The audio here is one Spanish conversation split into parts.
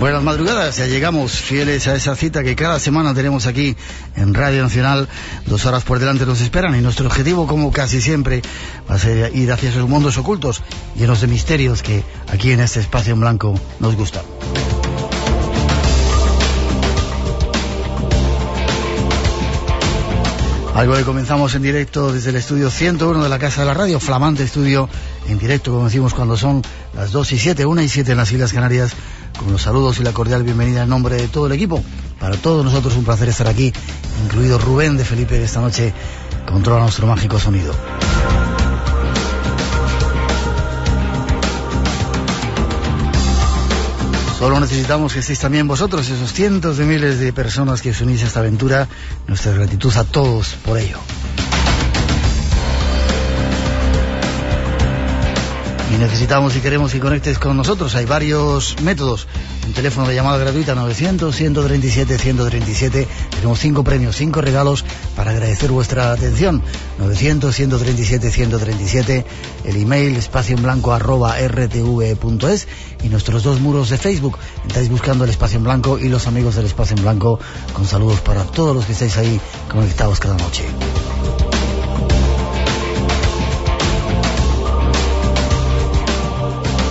Buenas madrugadas, ya llegamos fieles a esa cita que cada semana tenemos aquí en Radio Nacional. Dos horas por delante nos esperan y nuestro objetivo, como casi siempre, va a ser ir hacia esos mundos ocultos, llenos de misterios que aquí en este espacio en blanco nos gustan. Algo que comenzamos en directo desde el estudio 101 de la Casa de la Radio, flamante estudio en directo, como decimos, cuando son las 2 y 7, 1 y 7 en las Islas Canarias, con los saludos y la cordial bienvenida en nombre de todo el equipo. Para todos nosotros un placer estar aquí, incluido Rubén de Felipe, que esta noche controla nuestro mágico sonido. Solo necesitamos que estéis también vosotros, esos cientos de miles de personas que os unís a esta aventura. Nuestra gratitud a todos por ello. Necesitamos y queremos que conectes con nosotros. Hay varios métodos. Un teléfono de llamada gratuita 900-137-137. Tenemos cinco premios, cinco regalos para agradecer vuestra atención. 900-137-137. El email espacio en blanco arroba y nuestros dos muros de Facebook. Estáis buscando el espacio en blanco y los amigos del espacio en blanco con saludos para todos los que estáis ahí conectados cada noche.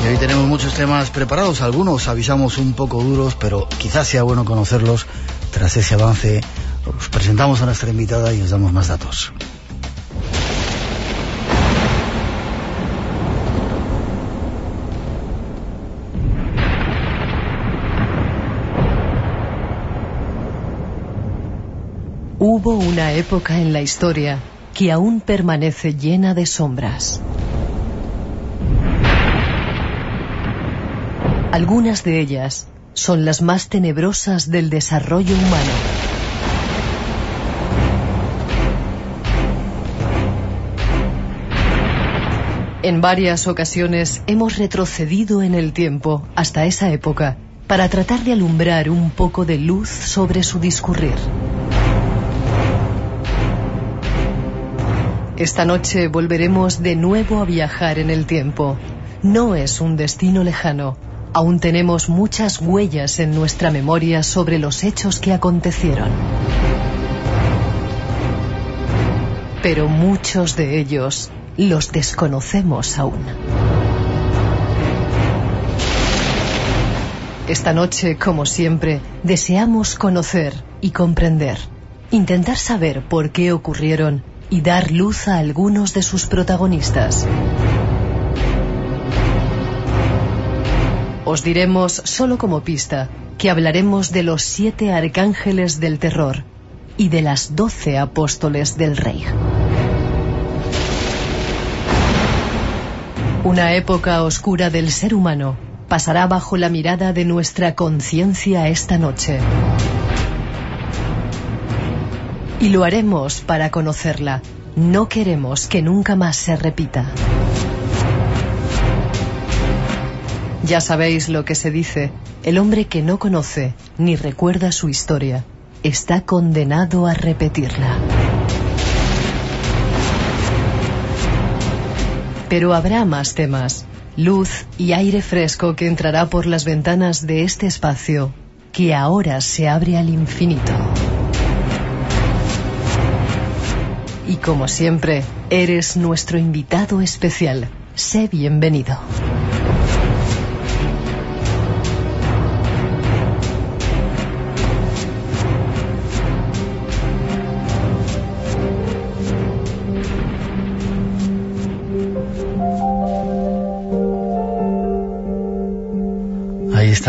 Hoy tenemos muchos temas preparados, algunos avisamos un poco duros, pero quizás sea bueno conocerlos. Tras ese avance, os presentamos a nuestra invitada y os damos más datos. Hubo una época en la historia que aún permanece llena de sombras. Algunas de ellas son las más tenebrosas del desarrollo humano. En varias ocasiones hemos retrocedido en el tiempo hasta esa época para tratar de alumbrar un poco de luz sobre su discurrir. Esta noche volveremos de nuevo a viajar en el tiempo. No es un destino lejano. Aún tenemos muchas huellas en nuestra memoria sobre los hechos que acontecieron. Pero muchos de ellos los desconocemos aún. Esta noche, como siempre, deseamos conocer y comprender, intentar saber por qué ocurrieron y dar luz a algunos de sus protagonistas. Os diremos, solo como pista, que hablaremos de los siete arcángeles del terror y de las doce apóstoles del rey. Una época oscura del ser humano pasará bajo la mirada de nuestra conciencia esta noche. Y lo haremos para conocerla. No queremos que nunca más se repita. Ya sabéis lo que se dice. El hombre que no conoce ni recuerda su historia está condenado a repetirla. Pero habrá más temas, luz y aire fresco que entrará por las ventanas de este espacio que ahora se abre al infinito. Y como siempre, eres nuestro invitado especial. Sé bienvenido.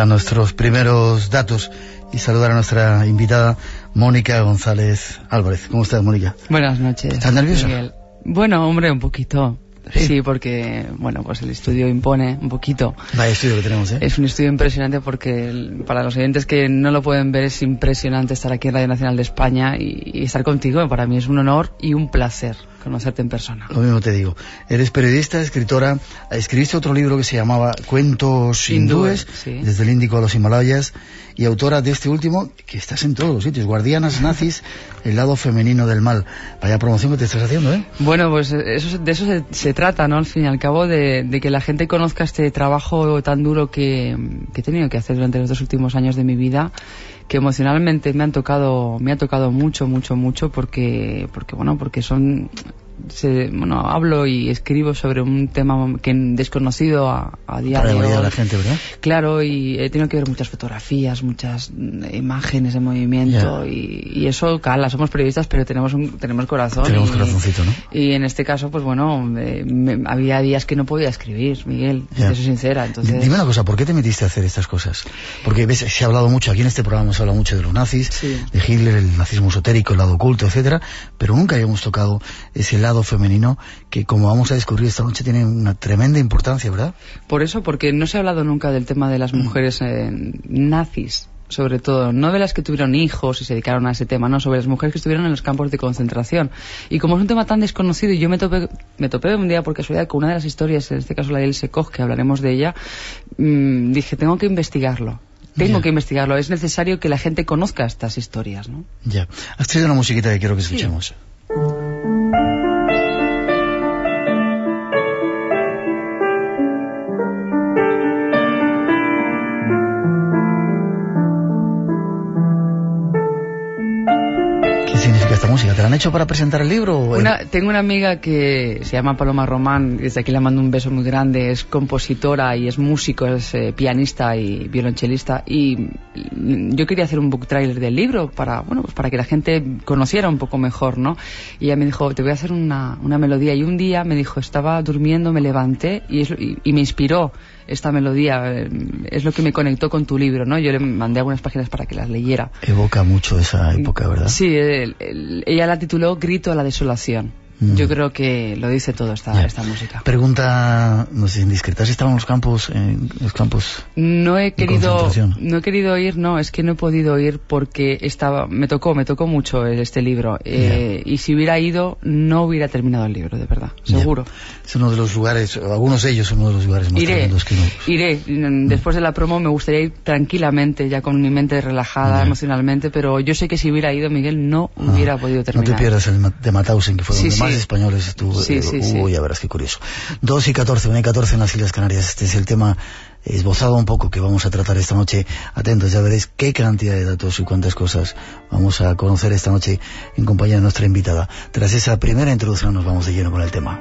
Están nuestros primeros datos y saludar a nuestra invitada Mónica González Álvarez. ¿Cómo estás, Mónica? Buenas noches. ¿Estás nerviosa? Bueno, hombre, un poquito. Sí. porque, bueno, pues el estudio impone un poquito. Vaya estudio que tenemos, ¿eh? Es un estudio impresionante porque para los oyentes que no lo pueden ver es impresionante estar aquí en Radio Nacional de España y estar contigo. Para mí es un honor y un placer conocerte en persona. Lo mismo te digo. Eres periodista, escritora. Escribiste otro libro que se llamaba Cuentos hindúes, desde el Índico a los Himalayas, y autora de este último, que estás en todos los sitios, Guardianas Nazis, el lado femenino del mal. Vaya promoción que te estás haciendo, ¿eh? Bueno, pues eso, de eso se, trata, ¿no? Al fin y al cabo, de, que la gente conozca este trabajo tan duro que, que he tenido que hacer durante los dos últimos años de mi vida que emocionalmente me han tocado me ha tocado mucho mucho mucho porque porque bueno porque son se, bueno, hablo y escribo sobre un tema que desconocido a, a día de hoy. la gente, ¿verdad? Claro, y he tenido que ver muchas fotografías, muchas imágenes de movimiento y, eso cala. Somos periodistas, pero tenemos un, tenemos corazón. Tenemos corazoncito, ¿no? Y en este caso, pues bueno, había días que no podía escribir, Miguel, yeah. soy sincera. Entonces... Dime una cosa, ¿por qué te metiste a hacer estas cosas? Porque ves, se ha hablado mucho, aquí en este programa se habla mucho de los nazis, de Hitler, el nazismo esotérico, el lado oculto, etcétera, pero nunca habíamos tocado ese lado femenino que, como vamos a descubrir esta noche, tiene una tremenda importancia, ¿verdad? Por eso, porque no se ha hablado nunca del tema de las mm. mujeres nazis sobre todo, no de las que tuvieron hijos y se dedicaron a ese tema, no, sobre las mujeres que estuvieron en los campos de concentración. Y como es un tema tan desconocido, yo me topé, me topé un día por casualidad con una de las historias, en este caso la de Ilse Koch, que hablaremos de ella, mm, dije, tengo que investigarlo. Tengo que investigarlo. Es necesario que la gente conozca estas historias, ¿no? Ya. Has traído una musiquita que quiero que escuchemos. Música? ¿Te la han hecho para presentar el libro? tengo una amiga que se llama Paloma Román, desde aquí le mando un beso muy grande, es compositora y es músico, es eh, pianista y violonchelista y yo quería hacer un book trailer del libro para, bueno, pues para que la gente conociera un poco mejor, ¿no? Y ella me dijo, te voy a hacer una, una melodía y un día me dijo, estaba durmiendo, me levanté y, y me inspiró esta melodía. Eh, es lo que me conectó con tu libro, ¿no? Yo le mandé algunas páginas para que las leyera. Evoca mucho esa época, ¿verdad? Sí, ella la tituló Grito a la desolación. Mm. Yo creo que lo dice todo esta, esta música. Pregunta, no sé, indiscreta, ¿has estado en los campos, en los campos No he querido, no he querido ir, no, es que no he podido ir porque estaba, me tocó, me tocó mucho este libro. Eh, y si hubiera ido, no hubiera terminado el libro, de verdad, seguro. Es uno de los lugares, algunos de ellos son uno de los lugares más iré, que no. Iré, después de la promo me gustaría ir tranquilamente, ya con mi mente relajada emocionalmente, pero yo sé que si hubiera ido, Miguel, no ah, hubiera podido terminar. No te pierdas el de Matausen, que fue donde más españoles estuvo. Sí, sí, sí. ya verás qué curioso. 2 y 14, 1 y 14 en las Islas Canarias. Este es el tema esbozado un poco que vamos a tratar esta noche. Atentos, ya veréis qué cantidad de datos y cuántas cosas vamos a conocer esta noche en compañía de nuestra invitada. Tras esa primera introducción nos vamos de lleno con el tema.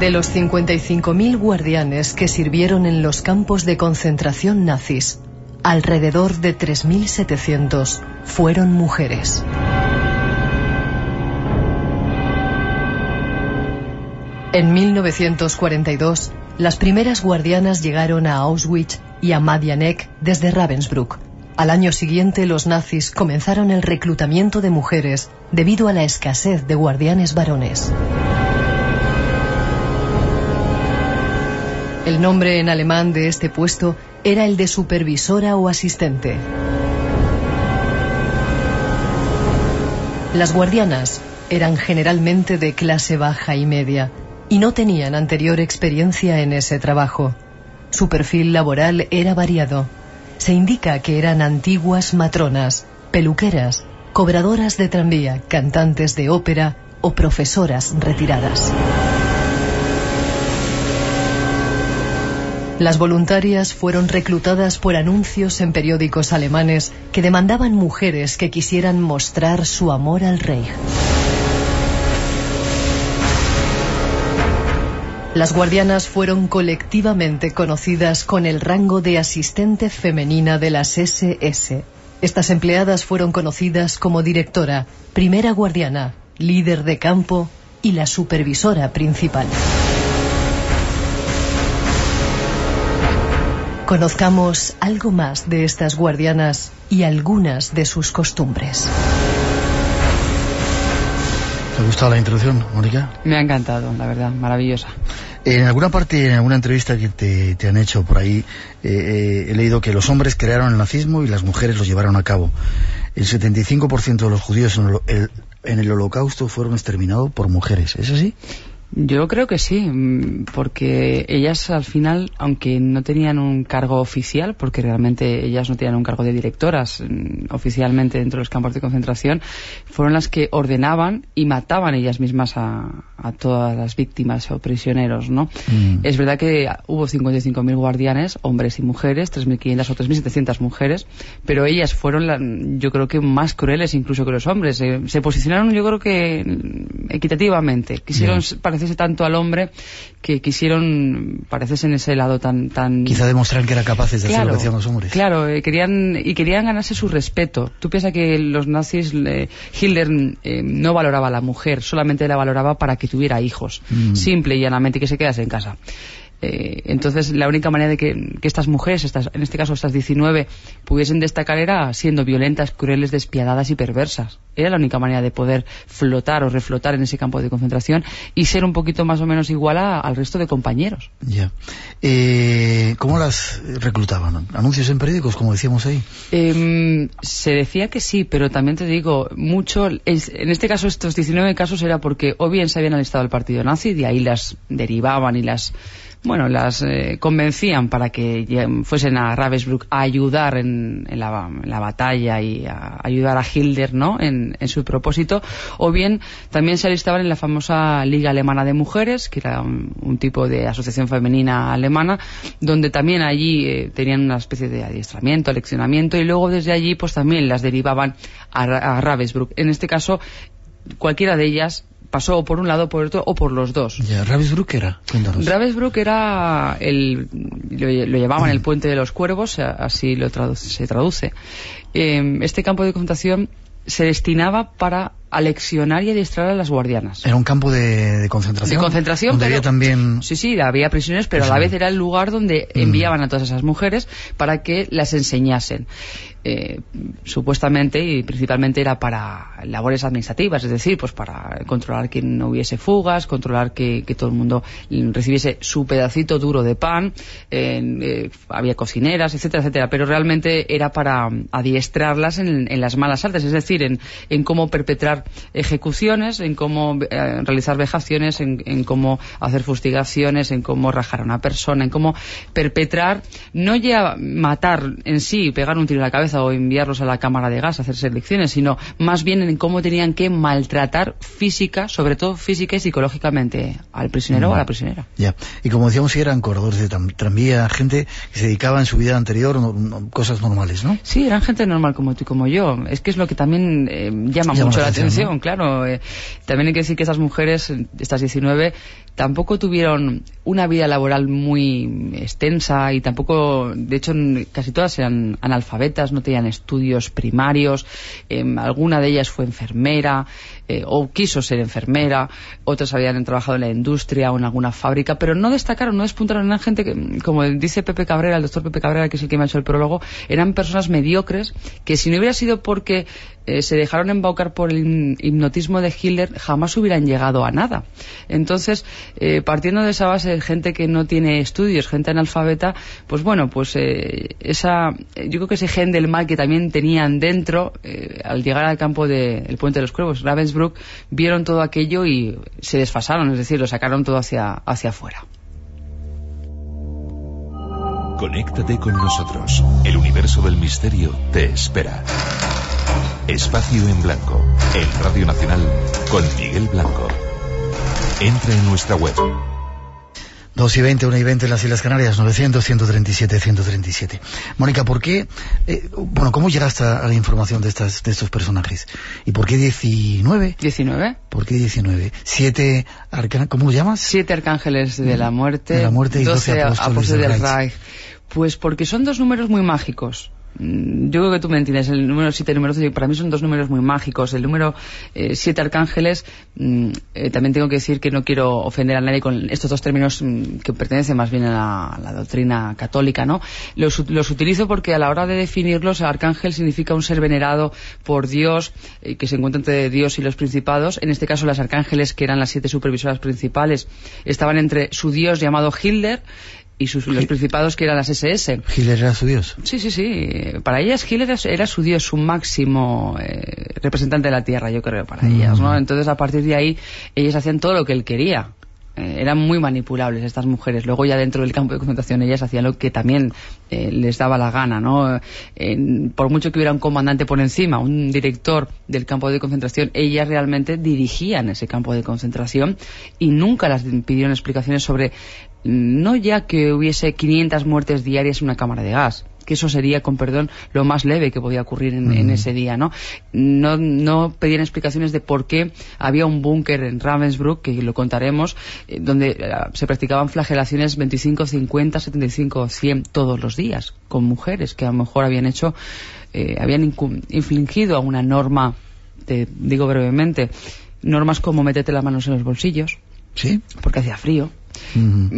De los 55.000 guardianes que sirvieron en los campos de concentración nazis, alrededor de 3.700 fueron mujeres. En 1942, las primeras guardianas llegaron a Auschwitz y a Madianek desde Ravensbrück. Al año siguiente, los nazis comenzaron el reclutamiento de mujeres debido a la escasez de guardianes varones. El nombre en alemán de este puesto era el de supervisora o asistente. Las guardianas eran generalmente de clase baja y media y no tenían anterior experiencia en ese trabajo. Su perfil laboral era variado. Se indica que eran antiguas matronas, peluqueras, cobradoras de tranvía, cantantes de ópera o profesoras retiradas. Las voluntarias fueron reclutadas por anuncios en periódicos alemanes que demandaban mujeres que quisieran mostrar su amor al rey. Las guardianas fueron colectivamente conocidas con el rango de asistente femenina de las SS. Estas empleadas fueron conocidas como directora, primera guardiana, líder de campo y la supervisora principal. Conozcamos algo más de estas guardianas y algunas de sus costumbres. ¿Te ha gustado la introducción, Mónica? Me ha encantado, la verdad, maravillosa. En alguna parte, en alguna entrevista que te, han hecho por ahí, eh, eh, he leído que los hombres crearon el nazismo y las mujeres lo llevaron a cabo. El 75% de los judíos en el, en el holocausto fueron exterminados por mujeres. ¿Es así? Yo creo que sí, mm, porque ellas al final, aunque no tenían un cargo oficial, porque realmente ellas no tenían un cargo de directoras mm, oficialmente dentro de los campos de concentración, fueron las que ordenaban y mataban ellas mismas a, todas las víctimas o prisioneros, ¿no? Mm. Es verdad que hubo 55.000 guardianes, hombres y mujeres, 3.500 o 3.700 mujeres, pero ellas fueron, yo creo que más crueles incluso que los hombres. Eh, se, posicionaron, yo creo que equitativamente. Quisieron pareciese tanto al hombre que quisieron parecerse en ese lado tan... tan... Quizá demostrar que eran capaces de hacer lo que hacían los hombres. Claro, eh, querían, y querían ganarse su respeto. Tú piensas que los nazis, eh, Hitler eh, no valoraba a la mujer, solamente la valoraba para que tuviera hijos, mm. simple y llanamente, que se quedase en casa. Eh, entonces, la única manera de que, estas mujeres, estas, en este caso estas 19, pudiesen destacar era siendo violentas, crueles, despiadadas y perversas. Era la única manera de poder flotar o reflotar en ese campo de concentración y ser un poquito más o menos igual al resto de compañeros. Ya. Eh, ¿Cómo las reclutaban? ¿Anuncios en periódicos, como decíamos ahí? Em, se decía que sí, pero también te digo, mucho, en este caso estos 19 casos era porque o bien se habían alistado al partido nazi, de ahí las derivaban y las bueno, las eh, convencían para que fuesen a Ravensbrück a ayudar en, la, batalla y a ayudar a Hilder, ¿no? En, su propósito, o bien también se alistaban en la famosa Liga Alemana de Mujeres, que era un, tipo de asociación femenina alemana, donde también allí eh, tenían una especie de adiestramiento, leccionamiento, y luego desde allí pues también las derivaban a, a Ravensbrück. En este caso, cualquiera de ellas pasó por un lado, por otro o por los dos. Ya, ¿Ravensbrück era? Ravensbrück era el, lo, llamaban el puente de los cuervos, así lo se traduce. Eh, este campo de concentración se destinaba para aleccionar y adiestrar a las guardianas. Era un campo de, concentración. De concentración. Donde había también. Sí, sí, había prisioneros, pero a la vez era el lugar donde mm. enviaban a todas esas mujeres para que las enseñasen. Eh, supuestamente y principalmente era para labores administrativas, es decir, pues para controlar que no hubiese fugas, controlar que, todo el mundo recibiese su pedacito duro de pan, eh, había cocineras, etcétera, etcétera, pero realmente era para adiestrarlas en, las malas artes, es decir, en cómo perpetrar ejecuciones, en cómo eh, realizar vejaciones, en, cómo hacer fustigaciones, en cómo rajar a una persona, en cómo perpetrar, no ya matar en sí, pegar un tiro en la cabeza o enviarlos a la cámara de gas a hacer selecciones, sino más bien en cómo tenían que maltratar física, sobre todo física y psicológicamente al prisionero o a la prisionera. Ya, y como decíamos, eran corredores de tranvía, gente que se dedicaba en su vida anterior cosas normales, ¿no? Sí, eran gente normal como tú y como yo. Es que es lo que también eh, llama, mucho la atención claro. Eh, también hay que decir que esas mujeres, estas 19, tampoco tuvieron una vida laboral muy extensa y tampoco, de hecho, casi todas eran analfabetas, no tenían estudios primarios, em, alguna de ellas fue enfermera eh, o quiso ser enfermera, otras habían trabajado en la industria o en alguna fábrica, pero no destacaron, no despuntaron, eran gente que, como dice Pepe Cabrera, el doctor Pepe Cabrera, que es el que me ha hecho el prólogo, eran personas mediocres que si no hubiera sido porque eh, se dejaron embaucar por el hipnotismo de Hitler, jamás hubieran llegado a nada. Entonces, eh, partiendo de esa base, gente que no tiene estudios, gente analfabeta, pues bueno, pues eh, esa, yo creo que ese gen del mal que también tenían dentro, al llegar al campo del Puente de los Cuervos, Ravensbrück, vieron todo aquello y se desfasaron, es decir, lo sacaron todo hacia, hacia afuera. Conéctate con nosotros. El universo del misterio te espera. Espacio en Blanco, en Radio Nacional, con Miguel Blanco. Entra en nuestra web 2 y 20, 1 y 20 en las Islas Canarias, 900, 137, 137. Mónica, ¿por qué, eh, bueno, cómo llegaste a la información de, estas, de estos personajes? ¿Y por qué 19? ¿19? ¿Por qué 19? ¿Siete arcángeles, cómo lo llamas? Siete arcángeles de la muerte, de la muerte y 12, apóstoles, del Reich. Pues porque son dos números muy mágicos. Mm, yo creo que tú me entiendes, el número 7 y el número 12 para mí son dos números muy mágicos. El número 7 eh, arcángeles, mm, eh, también tengo que decir que no quiero ofender a nadie con estos dos términos mm, que pertenecen más bien a la, doctrina católica, ¿no? Los, utilizo porque a la hora de definirlos, arcángel significa un ser venerado por Dios, eh, que se encuentra entre Dios y los principados. En este caso, las arcángeles, que eran las siete supervisoras principales, estaban entre su Dios llamado Hitler y sus, los principados que eran las SS. ¿Hitler era su dios? Sí, sí, sí. Para ellas Hitler era su dios, su máximo eh, representante de la tierra, yo creo, para ellas, ¿no? Entonces, a partir de ahí, ellas hacían todo lo que él quería. Eh, eran muy manipulables estas mujeres. Luego ya dentro del campo de concentración ellas hacían lo que también eh, les daba la gana, ¿no? por mucho que hubiera un comandante por encima, un director del campo de concentración, ellas realmente dirigían ese campo de concentración y nunca las pidieron explicaciones sobre no ya que hubiese 500 muertes diarias en una cámara de gas, que eso sería, con perdón, lo más leve que podía ocurrir en, ese día, ¿no? ¿no? No pedían explicaciones de por qué había un búnker en Ravensbrück, que lo contaremos, eh, donde eh, se practicaban flagelaciones 25, 50, 75, 100 todos los días, con mujeres que a lo mejor habían hecho, eh, habían infligido una norma, te digo brevemente, normas como meterte las manos en los bolsillos, ¿Sí? porque hacía frío,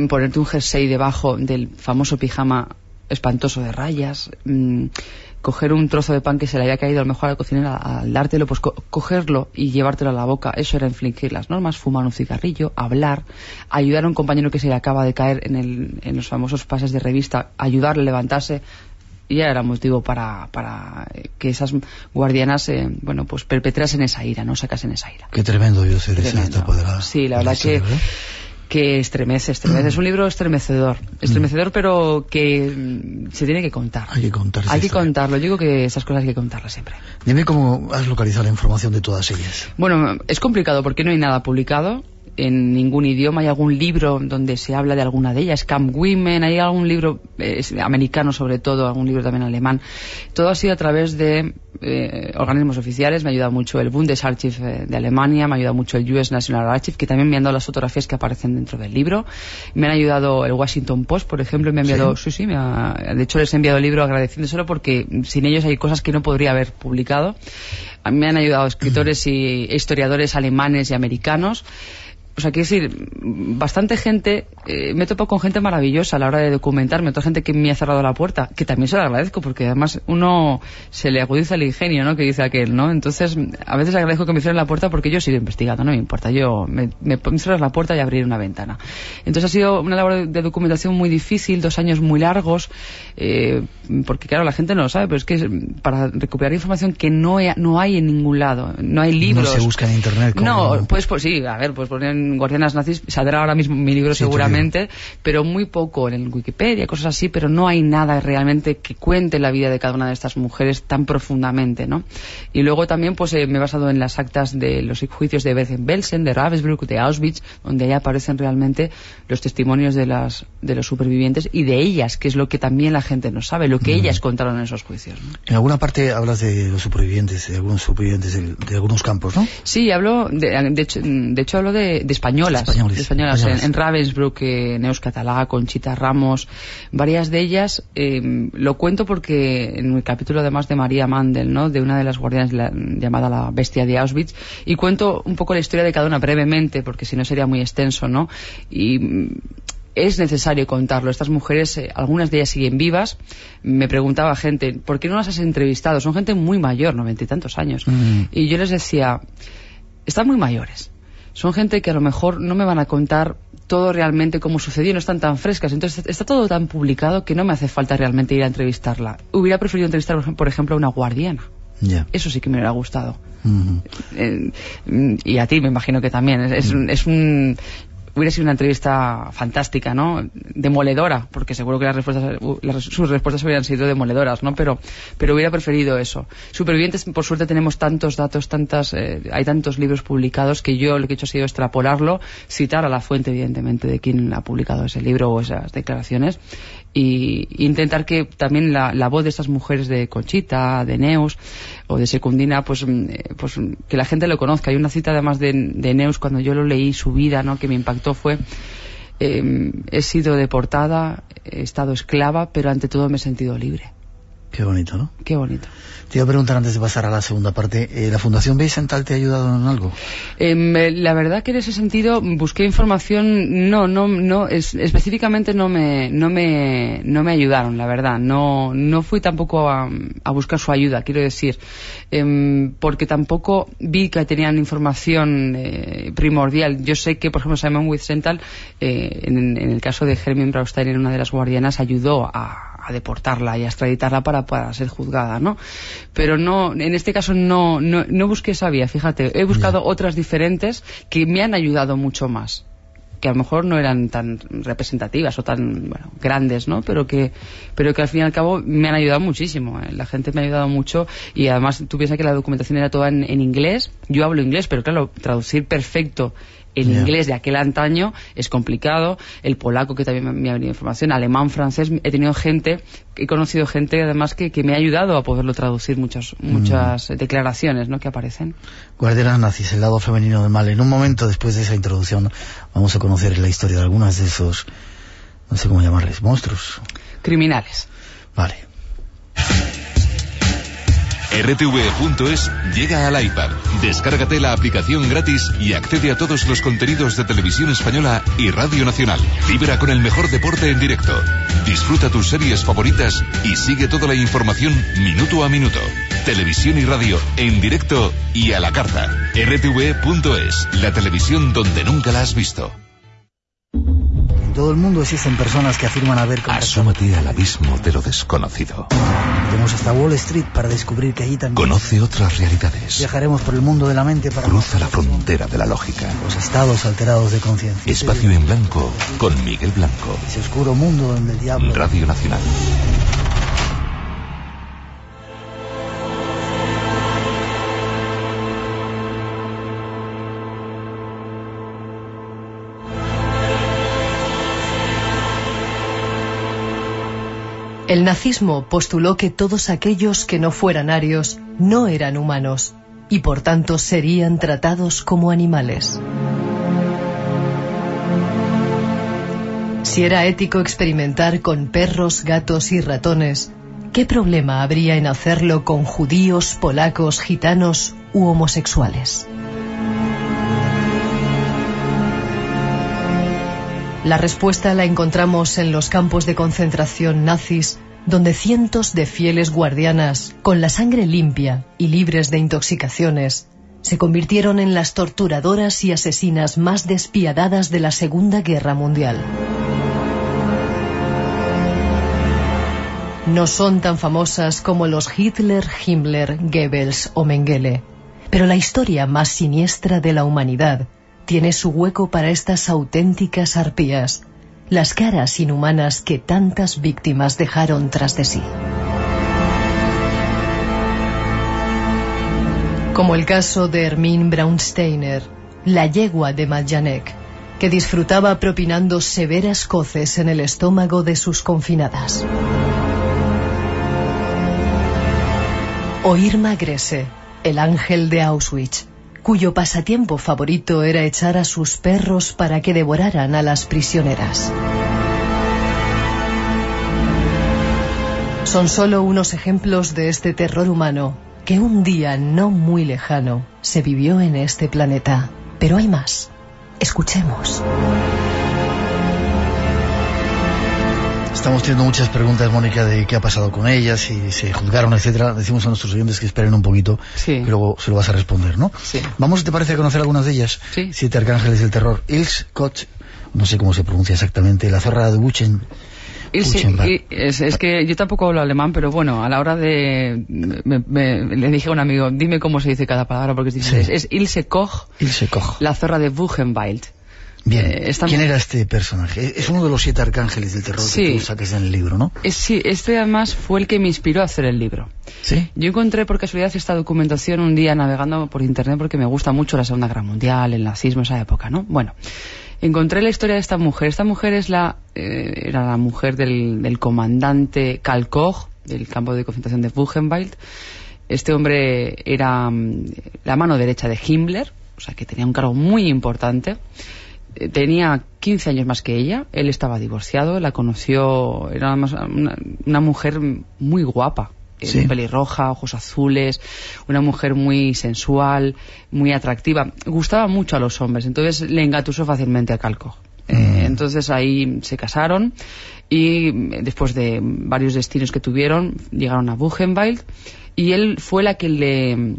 ponerte un jersey debajo del famoso pijama espantoso de rayas, mm, coger un trozo de pan que se le había caído a lo mejor al cocinero al dártelo, pues cogerlo y llevártelo a la boca, eso era infligir las normas, fumar un cigarrillo, hablar, ayudar a un compañero que se le acaba de caer en, el, en los famosos pases de revista, ayudarle a levantarse, y ya era motivo para, para que esas guardianas, eh, bueno, pues perpetrasen esa ira, no sacasen esa ira. Qué tremendo yo ser esa Sí, la verdad que que estremece, estremece. Es un libro estremecedor, estremecedor pero que mm, se tiene que contar. Hay que contar. Hay que contarlo. Yo digo que esas cosas hay que contarlas siempre. Dime cómo has localizado la información de todas ellas. Bueno, es complicado porque no hay nada publicado en ningún idioma. Hay algún libro donde se habla de alguna de ellas, Camp Women, hay algún libro americano sobre todo, algún libro también alemán. Todo ha sido a través de eh, organismos oficiales. Me ha ayudado mucho el Bundesarchiv eh, de Alemania, me ha ayudado mucho el US National Archive, que también me han dado las fotografías que aparecen dentro del libro. Me han ayudado el Washington Post, por ejemplo, me ha enviado, sí, sí, me ha, de hecho les he enviado el libro agradeciéndoselo porque sin ellos hay cosas que no podría haber publicado. Me han ayudado escritores y historiadores alemanes y americanos o sea, quiero decir, bastante gente, eh, me topo con gente maravillosa a la hora de documentarme, otra gente que me ha cerrado la puerta, que también se lo agradezco, porque además uno se le agudiza el ingenio, ¿no?, que dice aquel, ¿no? Entonces, a veces agradezco que me cierren la puerta porque yo sigo investigando, no me importa, yo me, me, cierras la puerta y abrir una ventana. Entonces ha sido una labor de documentación muy difícil, dos años muy largos, eh, porque claro, la gente no lo sabe, pero es que para recuperar información que no, no hay en ningún lado, no hay libros. No se busca en internet. no, pues, pues sí, a ver, pues guardianas nazis, saldrá ahora mismo mi libro seguramente, pero muy poco en Wikipedia, cosas así, pero no hay nada realmente que cuente la vida de cada una de estas mujeres tan profundamente, ¿no? Y luego también pues eh, me he basado en las actas de los juicios de Bergen-Belsen, de Ravensbrück, de Auschwitz, donde ahí aparecen realmente los testimonios de las de los supervivientes y de ellas, que es lo que también la gente no sabe, lo que ellas contaron en esos juicios. En alguna parte hablas de los supervivientes, de algunos supervivientes de, algunos campos, ¿no? Sí, hablo, de, de, hecho, de hecho hablo de, de españolas, españolas, En, Ravensbrück, en Euskatalá, Conchita Ramos, varias de ellas. Eh, lo cuento porque en el capítulo además de María Mandel, ¿no? de una de las guardianes llamada la bestia de Auschwitz, y cuento un poco la historia de cada una brevemente, porque si no sería muy extenso, ¿no? Y mm, es necesario contarlo. Estas mujeres, eh, algunas de ellas siguen vivas. Me preguntaba gente, ¿por qué no las has entrevistado? Son gente muy mayor, noventa y tantos años. Mm. Y yo les decía, están muy mayores son gente que a lo mejor no me van a contar todo realmente cómo sucedió, no están tan frescas. Entonces está todo tan publicado que no me hace falta realmente ir a entrevistarla. Hubiera preferido entrevistar, por ejemplo, a una guardiana. Eso sí que me hubiera gustado. Eh, y a ti me imagino que también. Es, es un hubiera sido una entrevista fantástica, ¿no? Demoledora, porque seguro que las respuestas, sus respuestas hubieran sido demoledoras, ¿no? Pero, pero hubiera preferido eso. Supervivientes, por suerte, tenemos tantos datos, tantas, eh, hay tantos libros publicados que yo lo que he hecho ha sido extrapolarlo, citar a la fuente, evidentemente, de quien ha publicado ese libro o esas declaraciones y intentar que también la, la, voz de estas mujeres de Conchita, de Neus o de Secundina, pues, mm, eh, pues que la gente lo conozca. Hay una cita además de, de Neus cuando yo lo leí, su vida, ¿no? que me impactó fue eh, he sido deportada, he estado esclava, pero ante todo me he sentido libre. Qué bonito, ¿no? Qué bonito. Te iba a preguntar antes de pasar a la segunda parte, eh, ¿la Fundación Beisental te ha ayudado en algo? Eh, la verdad que en ese sentido busqué información, no, no, no, es, específicamente no me, no me, no me ayudaron, la verdad. No, no fui tampoco a, a buscar su ayuda, quiero decir, eh, porque tampoco vi que tenían información eh, primordial. Yo sé que, por ejemplo, Simon Witzental, eh, en, en, el caso de Hermin Braustein, en una de las guardianas, ayudó a a deportarla y a extraditarla para, para ser juzgada, ¿no? Pero no, en este caso no, no, no busqué esa vía, fíjate, he buscado otras diferentes que me han ayudado mucho más que a lo mejor no eran tan representativas o tan bueno, grandes, ¿no? Pero que, pero que al fin y al cabo me han ayudado muchísimo. ¿eh? La gente me ha ayudado mucho y además tú piensas que la documentación era toda en, en inglés. Yo hablo inglés, pero claro, traducir perfecto el yeah. inglés de aquel antaño es complicado, el polaco que también me ha venido información, alemán, francés, he tenido gente, he conocido gente además que, que me ha ayudado a poderlo traducir muchas, muchas mm. declaraciones ¿no? que aparecen. Guardianas nazis, el lado femenino del mal. En un momento después de esa introducción vamos a conocer la historia de algunas de esos, no sé cómo llamarles, monstruos. Criminales. Vale. RTV.es llega al iPad. Descárgate la aplicación gratis y accede a todos los contenidos de televisión española y Radio Nacional. Vibra con el mejor deporte en directo. Disfruta tus series favoritas y sigue toda la información minuto a minuto. Televisión y radio en directo y a la carta. RTV.es, la televisión donde nunca la has visto. En todo el mundo existen personas que afirman haber... Asómate al abismo de lo desconocido. Iremos hasta Wall Street para descubrir que allí también... Conoce otras realidades. Viajaremos por el mundo de la mente para... Cruza la frontera de la lógica. Los estados alterados de conciencia. Espacio en blanco con Miguel Blanco. Ese oscuro mundo donde el diablo... Radio Nacional. El nazismo postuló que todos aquellos que no fueran arios no eran humanos y por tanto serían tratados como animales. Si era ético experimentar con perros, gatos y ratones, ¿qué problema habría en hacerlo con judíos, polacos, gitanos u homosexuales? La respuesta la encontramos en los campos de concentración nazis, donde cientos de fieles guardianas, con la sangre limpia y libres de intoxicaciones, se convirtieron en las torturadoras y asesinas más despiadadas de la Segunda Guerra Mundial. No son tan famosas como los Hitler, Himmler, Goebbels o Mengele, pero la historia más siniestra de la humanidad tiene su hueco para estas auténticas arpías, las caras inhumanas que tantas víctimas dejaron tras de sí. Como el caso de Hermine Braunsteiner, la yegua de Maljanek, que disfrutaba propinando severas coces en el estómago de sus confinadas. O Irma Grese, el ángel de Auschwitz, cuyo pasatiempo favorito era echar a sus perros para que devoraran a las prisioneras. Son solo unos ejemplos de este terror humano que un día no muy lejano se vivió en este planeta. Pero hay más. Escuchemos. Estamos teniendo muchas preguntas, Mónica, de qué ha pasado con ellas, si se juzgaron, etcétera. Decimos a nuestros oyentes que esperen un poquito, sí. que luego se lo vas a responder, ¿no? Sí. Vamos, ¿te parece a conocer algunas de ellas? Sí. Siete arcángeles del terror. Ils Koch, no sé cómo se pronuncia exactamente, la zorra de Buchen. Ilse, es, es, que yo tampoco hablo alemán, pero bueno, a la hora de... Me, me, le dije a un amigo, dime cómo se dice cada palabra, porque es difícil. Sí. Es Ilse Koch, Ilse Koch, la zorra de Buchenwald. Bien, Eh, ¿quién era este personaje? Es uno de los siete arcángeles del terror Sí. que tú saques en el libro, ¿no? Eh, sí, este además fue el que me inspiró a hacer el libro. Sí. Yo encontré por casualidad esta documentación un día navegando por internet porque me gusta mucho la Segunda Guerra Mundial, el nazismo, esa época, ¿no? Bueno, encontré la historia de esta mujer. Esta mujer es la, eh, era la mujer del, del comandante Karl Koch, del campo de concentración de Buchenwald. Este hombre era mm, la mano derecha de Himmler, o sea que tenía un cargo muy importante. Tenía 15 años más que ella, él estaba divorciado, la conoció, era una, una mujer muy guapa, eh, Sí. pelirroja, ojos azules, una mujer muy sensual, muy atractiva. Gustaba mucho a los hombres, entonces le engatusó fácilmente a Calco. Eh, entonces ahí se casaron y mm, después de varios destinos que tuvieron llegaron a Buchenwald y él fue la que le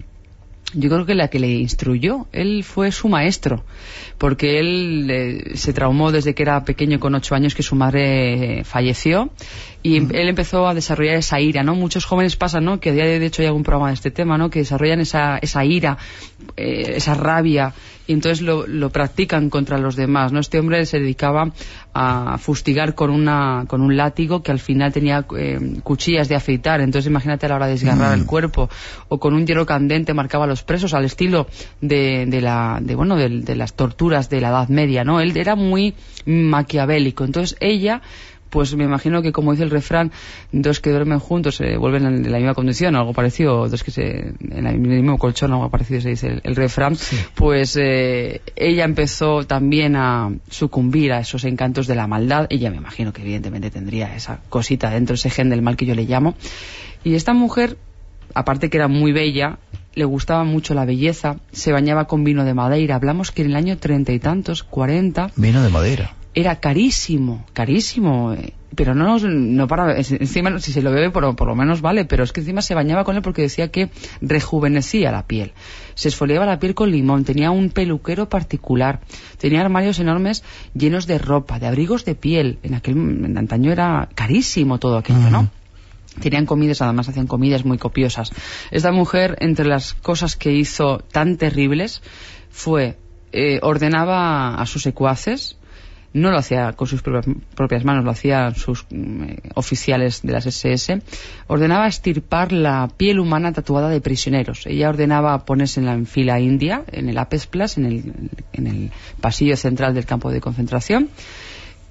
yo creo que la que le instruyó, él fue su maestro, porque él eh, se traumó desde que era pequeño con ocho años que su madre falleció y em- él empezó a desarrollar esa ira, ¿no? Muchos jóvenes pasan, ¿no? Que de hecho hay algún programa de este tema, ¿no? Que desarrollan esa, esa ira, eh, esa rabia y entonces lo, lo practican contra los demás, ¿no? Este hombre se dedicaba a fustigar con una con un látigo que al final tenía eh, cuchillas de afeitar, entonces imagínate a la hora de desgarrar el cuerpo o con un hierro candente marcaba a los presos al estilo de, de la de bueno de, de las torturas de la Edad Media, ¿no? Él era muy maquiavélico, entonces ella pues me imagino que como dice el refrán, dos que duermen juntos se vuelven en la misma condición, o algo parecido, dos que se, en el mismo colchón, algo parecido se dice el, el refrán, pues eh, ella empezó también a sucumbir a esos encantos de la maldad, ella me imagino que evidentemente tendría esa cosita dentro, ese gen del mal que yo le llamo, y esta mujer, aparte que era muy bella, le gustaba mucho la belleza, se bañaba con vino de Madeira, hablamos que en el año treinta y tantos, cuarenta, Vino de madera. Era carísimo, carísimo. eh, Pero no, nos- no para, encima, si se lo bebe por, por lo menos vale, pero es que encima se bañaba con él porque decía que rejuvenecía la piel. Se esfoliaba la piel con limón, tenía un peluquero particular, tenía armarios enormes llenos de ropa, de abrigos de piel. En aquel, en antaño era carísimo todo aquello, ¿no? Tenían comidas, además hacían comidas muy copiosas. Esta mujer, entre las cosas que hizo tan terribles, fue, eh, ordenaba a sus secuaces, no lo hacía con sus propias, manos, lo hacían sus mm, eh, oficiales de las SS, ordenaba estirpar la piel humana tatuada de prisioneros. Ella ordenaba ponerse en la fila india, en el Apesplas, en el, en el pasillo central del campo de concentración,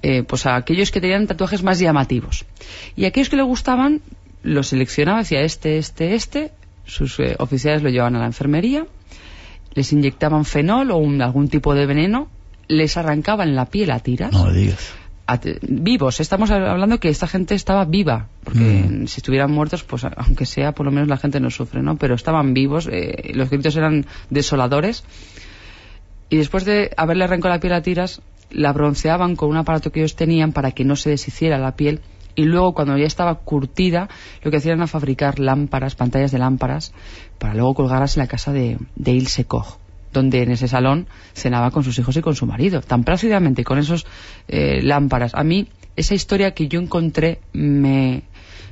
eh, pues a aquellos que tenían tatuajes más llamativos. Y aquellos que le gustaban, los seleccionaba, decía este, este, este, sus eh, oficiales lo llevaban a la enfermería, les inyectaban fenol o un- algún tipo de veneno, les arrancaban la piel a tiras. No digas. a- vivos, estamos hablando que esta gente estaba viva, porque si estuvieran muertos, pues aunque sea, por lo menos la gente no sufre, ¿no? Pero estaban vivos, eh, los gritos eran desoladores, y después de haberle arrancado la piel a tiras, la bronceaban con un aparato que ellos tenían para que no se deshiciera la piel, y luego cuando ya estaba curtida, lo que hacían era fabricar lámparas, pantallas de lámparas, para luego colgarlas en la casa de, de Ilse Koch donde en ese salón cenaba con sus hijos y con su marido, tan plácidamente con esos eh, lámparas. A mí esa historia que yo encontré me,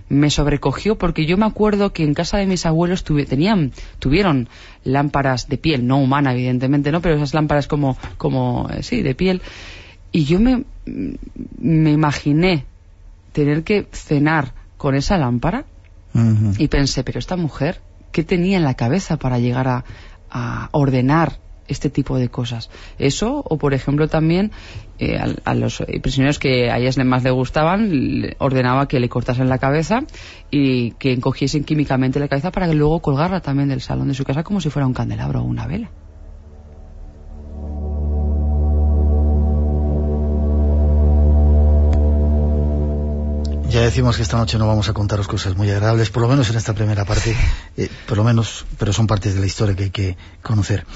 me sobrecogió porque yo me acuerdo que en casa de mis abuelos tuve- tenían, tuvieron lámparas de piel, no humana evidentemente, no, pero esas lámparas como, como eh, sí, de piel. Y yo me, me imaginé tener que cenar con esa lámpara y pensé, pero esta mujer, ¿qué tenía en la cabeza para llegar a, a ordenar este tipo de cosas? Eso, o por ejemplo también eh, a, a los eh, prisioneros que a ellas más le gustaban, ordenaba que le cortasen la cabeza y que encogiesen químicamente la cabeza para que luego colgarla también del salón de su casa como si fuera un candelabro o una vela. Ya decimos que esta noche no vamos a contaros cosas muy agradables, por lo menos en esta primera parte, eh, por lo menos, pero son partes de la historia que hay que conocer.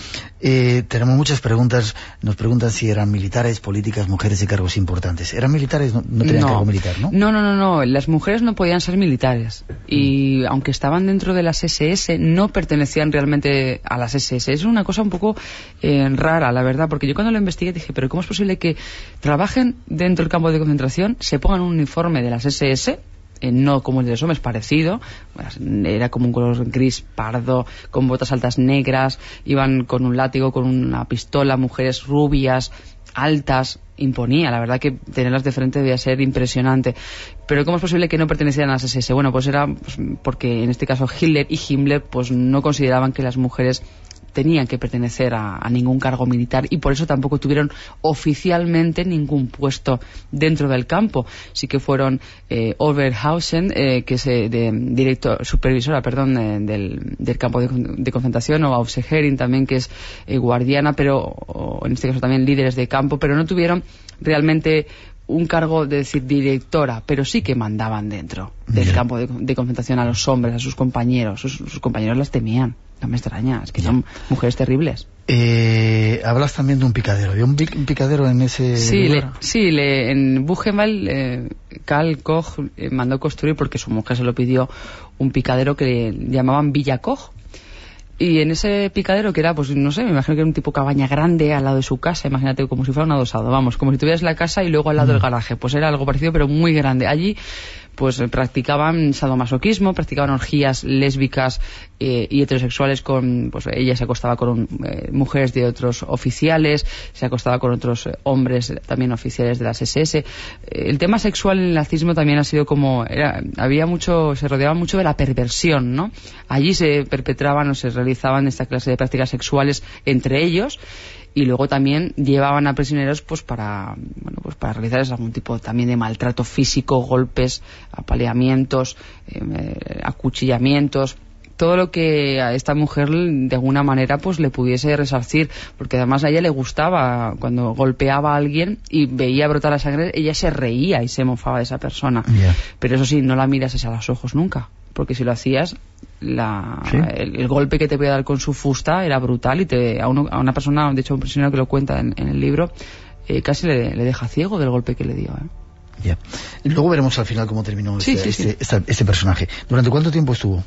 Eh, tenemos muchas preguntas, nos preguntan si eran militares, políticas, mujeres de cargos importantes. ¿Eran militares? No, no tenían cargo militar, ¿no? No, no, no, no. Las mujeres no podían ser militares. Y aunque estaban dentro de las SS, no pertenecían realmente a las SS. Es una cosa un poco eh, rara, la verdad, porque yo cuando lo investigué dije, pero ¿cómo es posible que trabajen dentro del campo de concentración, se pongan un uniforme de las SS? Eh, no como el de los hombres, parecido, era como un color gris pardo, con botas altas negras, iban con un látigo, con una pistola, mujeres rubias, altas, imponía. La verdad que tenerlas de frente debía ser impresionante. Pero ¿cómo es posible que no pertenecieran a las SS? Bueno, pues era pues, porque en este caso Hitler y Himmler pues no consideraban que las mujeres tenían que pertenecer a, ningún cargo militar y por eso tampoco tuvieron oficialmente ningún puesto dentro del campo. Sí que fueron eh, Overhausen, eh, que es eh, de, director, supervisora perdón, eh, del, del, campo de, concentración, o Aufseherin también, que es guardiana, pero en este caso también líderes de campo, pero no tuvieron realmente un cargo de decir directora, pero sí que mandaban dentro del campo de, concentración a los hombres, a sus compañeros. Sus, compañeros las temían. No me extraña, es que son mujeres terribles. Eh, hablas también de un picadero. ¿Había un, picadero en ese sí, sí, le, en Buchenwald eh, Karl Koch eh, mandó construir, porque su mujer se lo pidió, un picadero que llamaban Villa Koch y en ese picadero que era, pues no sé, me imagino que era un tipo cabaña grande al lado de su casa, imagínate como si fuera un adosado, vamos, como si tuvieras la casa y luego al lado del garaje, pues era algo parecido pero muy grande. Allí pues eh, practicaban sadomasoquismo, practicaban orgías lésbicas eh, y heterosexuales con, pues ella se acostaba con eh, mujeres de otros oficiales, se acostaba con otros hombres también oficiales de las SS. el tema sexual en el nazismo también ha sido como, era, había mucho, se rodeaba mucho de la perversión, ¿no? Allí se perpetraban o se realizaban esta clase de prácticas sexuales entre ellos y luego también llevaban a prisioneros pues para bueno pues para realizar algún tipo también de maltrato físico golpes apaleamientos em, eh, acuchillamientos todo lo que a esta mujer de alguna manera pues le pudiese resarcir porque además a ella le gustaba cuando golpeaba a alguien y veía brotar la sangre ella se reía y se mofaba de esa persona. Pero eso sí no la miras a los ojos nunca porque si lo hacías la, el, golpe que te podía dar con su fusta era brutal y te, a, uno, a una persona, de hecho un prisionero que lo cuenta en, el libro, eh, casi le, deja ciego del golpe que le dio. ¿eh? Ya. Luego veremos al final cómo terminó este, este, este, personaje. ¿Durante cuánto tiempo estuvo?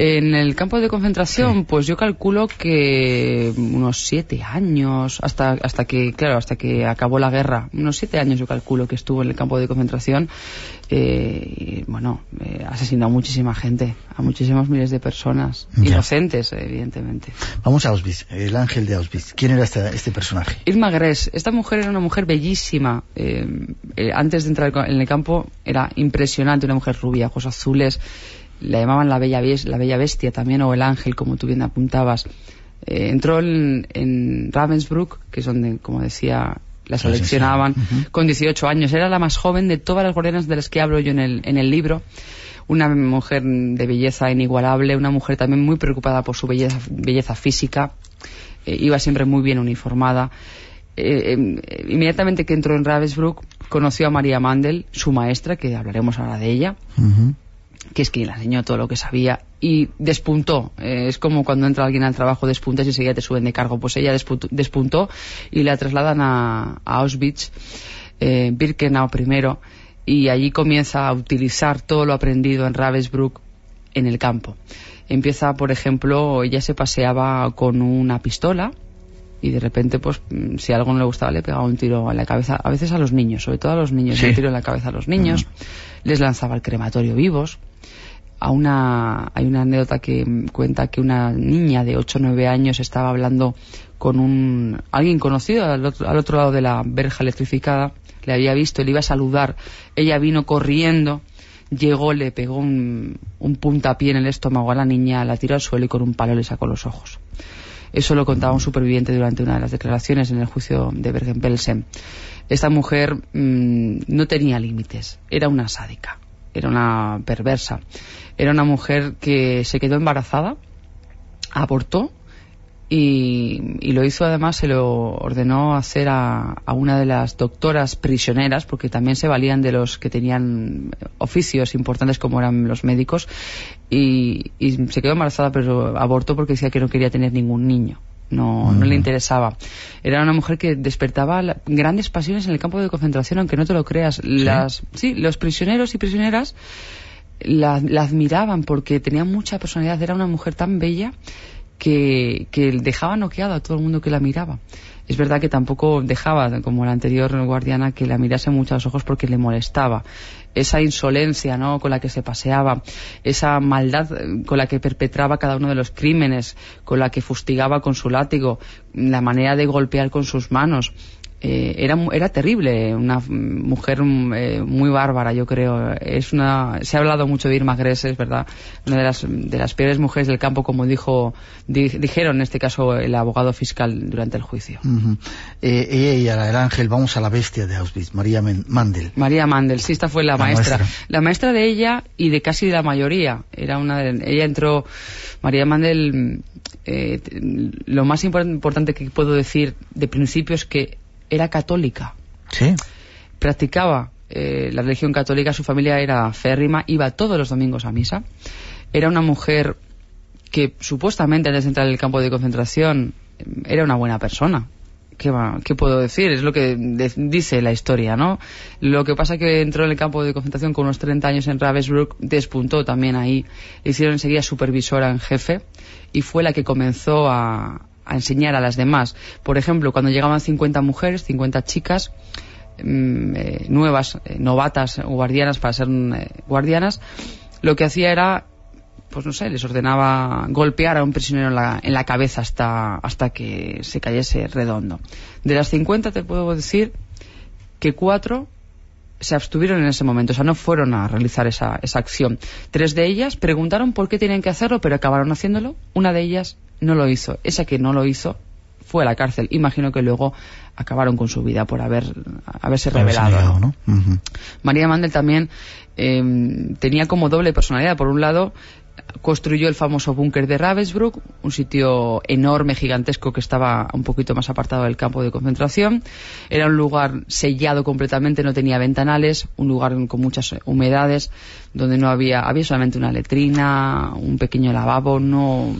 En el campo de concentración, pues yo calculo que unos siete años, hasta, hasta que, claro, hasta que acabó la guerra, unos siete años yo calculo que estuvo en el campo de concentración. Eh, bueno, eh, asesinó a muchísima gente, a muchísimos miles de personas, inocentes, evidentemente. Vamos a Auschwitz, el ángel de Auschwitz. ¿Quién era este, este personaje? Irma Gress. Esta mujer era una mujer bellísima. Eh, eh, antes de entrar en el campo era impresionante, una mujer rubia, ojos azules la llamaban la bella, la bella bestia también, o el ángel, como tú bien apuntabas. Eh, entró en, Ravensbrück, que es donde, como decía, la seleccionaban, con 18 años. Era la más joven de todas las guardianas de las que hablo yo en el, en el libro. Una mujer de belleza inigualable, una mujer también muy preocupada por su belleza, belleza física. Eh, iba siempre muy bien uniformada. Eh, em, inmediatamente que entró en Ravensbrück, conoció a María Mandel, su maestra, que hablaremos ahora de ella que es que le enseñó todo lo que sabía y despuntó. Eh, es como cuando entra alguien al trabajo, despuntas y enseguida te suben de cargo. Pues ella despuntó, y la trasladan a, Auschwitz, eh, Birkenau primero, y allí comienza a utilizar todo lo aprendido en Ravensbrück en el campo. Empieza, por ejemplo, ella se paseaba con una pistola, y de repente, pues, mm, si algo no le gustaba, le pegaba un tiro en la cabeza, a veces a los niños, sobre todo a los niños, un tiro en la cabeza a los niños, les lanzaba el crematorio vivos, a una, hay una anécdota que cuenta que una niña de 8 o 9 años estaba hablando con un alguien conocido al otro, lado de la verja electrificada, le había visto, le iba a saludar, ella vino corriendo, llegó, le pegó un, un puntapié en el estómago a la niña, la tiró al suelo y con un palo le sacó los ojos. Eso lo contaba un superviviente durante una de las declaraciones en el juicio de Bergen-Belsen. Esta mujer mm, no tenía límites, era una sádica, era una perversa. Era una mujer que se quedó embarazada, abortó y, lo hizo además, se lo ordenó hacer a, una de las doctoras prisioneras, porque también se valían de los que tenían oficios importantes como eran los médicos, y, se quedó embarazada, pero abortó porque decía que no quería tener ningún niño. No, no le interesaba. Era una mujer que despertaba grandes pasiones en el campo de concentración, aunque no te lo creas. Las, sí, los prisioneros y prisioneras la, admiraban porque tenía mucha personalidad, era una mujer tan bella que, que dejaba noqueado a todo el mundo que la miraba. Es verdad que tampoco dejaba, como la anterior guardiana, que la mirase mucho a los ojos porque le molestaba. Esa insolencia ¿no? con la que se paseaba, esa maldad con la que perpetraba cada uno de los crímenes, con la que fustigaba con su látigo, la manera de golpear con sus manos, eh, era, era terrible, una mujer eh, muy bárbara, yo creo. Es una, se ha hablado mucho de Irma Gress, es verdad, una de las, de las peores mujeres del campo, como dijo, dijeron en este caso el abogado fiscal durante el juicio. Eh, ella y el ángel, vamos a la bestia de Auschwitz, María Mandel. María Mandel, sí, esta fue la, maestra. La maestra de ella y de casi de la mayoría. Era una ella entró, María Mandel, lo más importante que puedo decir de principio es que era católica. Sí. Practicaba eh, la religión católica, su familia era férrima, iba todos los domingos a misa. Era una mujer que supuestamente antes de entrar en el campo de concentración era una buena persona. ¿Qué, ¿Qué, puedo decir? Es lo que dice la historia, ¿no? Lo que pasa que entró en el campo de concentración con unos 30 años en Ravensbrück, despuntó también ahí, le hicieron enseguida supervisora en jefe y fue la que comenzó a, a enseñar a las demás. Por ejemplo, cuando llegaban 50 mujeres, 50 chicas mm, eh, nuevas, eh, novatas o guardianas para ser eh, guardianas, lo que hacía era, pues no sé, les ordenaba golpear a un prisionero en la, en la cabeza hasta, hasta que se cayese redondo. De las 50 te puedo decir que cuatro se abstuvieron en ese momento, o sea, no fueron a realizar esa, esa acción. Tres de ellas preguntaron por qué tenían que hacerlo, pero acabaron haciéndolo. Una de ellas no lo hizo. Esa que no lo hizo fue a la cárcel. Imagino que luego acabaron con su vida por haber haberse revelado. María Mandel también eh, tenía como doble personalidad. Por un lado, construyó el famoso búnker de Ravensbrück, un sitio enorme, gigantesco, que estaba un poquito más apartado del campo de concentración. Era un lugar sellado completamente, no tenía ventanales, un lugar con muchas humedades, donde no había, había solamente una letrina, un pequeño lavabo, no,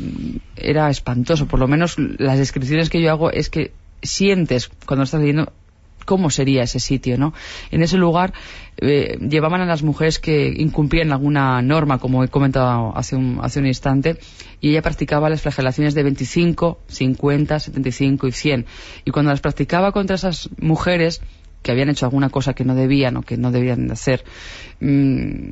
era espantoso. Por lo menos las descripciones que yo hago es que sientes cuando estás leyendo cómo sería ese sitio, ¿no? En ese lugar eh, llevaban a las mujeres que incumplían alguna norma, como he comentado hace un, hace un instante, y ella practicaba las flagelaciones de 25, 50, 75 y 100. Y cuando las practicaba contra esas mujeres que habían hecho alguna cosa que no debían o que no debían de hacer, mmm,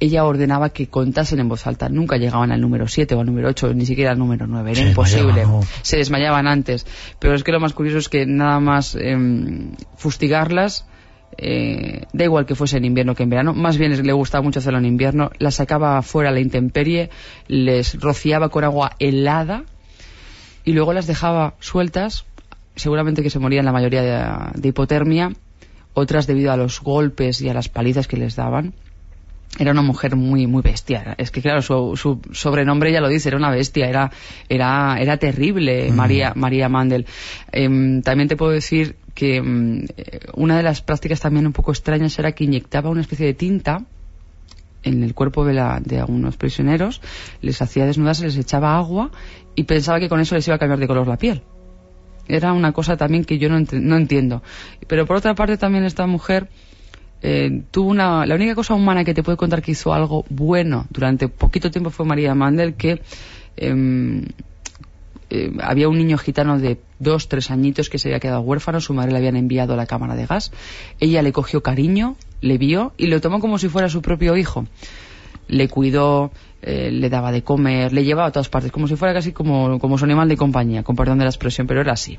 ella ordenaba que contasen en voz alta. Nunca llegaban al número 7 o al número 8, ni siquiera al número 9. Era imposible. Se desmayaban antes. Pero es que lo más curioso es que nada más em, fustigarlas, eh, da igual que fuese en invierno que en verano, más bien le gustaba mucho hacerlo en invierno, las sacaba fuera a la intemperie, les rociaba con agua helada y luego las dejaba sueltas, seguramente que se morían la mayoría de, de hipotermia, otras debido a los golpes y a las palizas que les daban era una mujer muy muy bestia. Es que claro su, su, sobrenombre ya lo dice era una bestia era era era terrible María María Mandel. Em, también te puedo decir que em, una de las prácticas también un poco extrañas era que inyectaba una especie de tinta en el cuerpo de, la, de algunos prisioneros les hacía desnudarse les echaba agua y pensaba que con eso les iba a cambiar de color la piel. Era una cosa también que yo no, no entiendo. Pero por otra parte también esta mujer eh, tuvo una, la única cosa humana que te puede contar que hizo algo bueno durante poquito tiempo fue María Mandel, que em, eh, había un niño gitano de dos, tres añitos que se había quedado huérfano, su madre le habían enviado a la cámara de gas, ella le cogió cariño, le vio y lo tomó como si fuera su propio hijo. Le cuidó, eh, le daba de comer, le llevaba a todas partes, como si fuera casi como, como su animal de compañía, con perdón de la expresión, pero era así.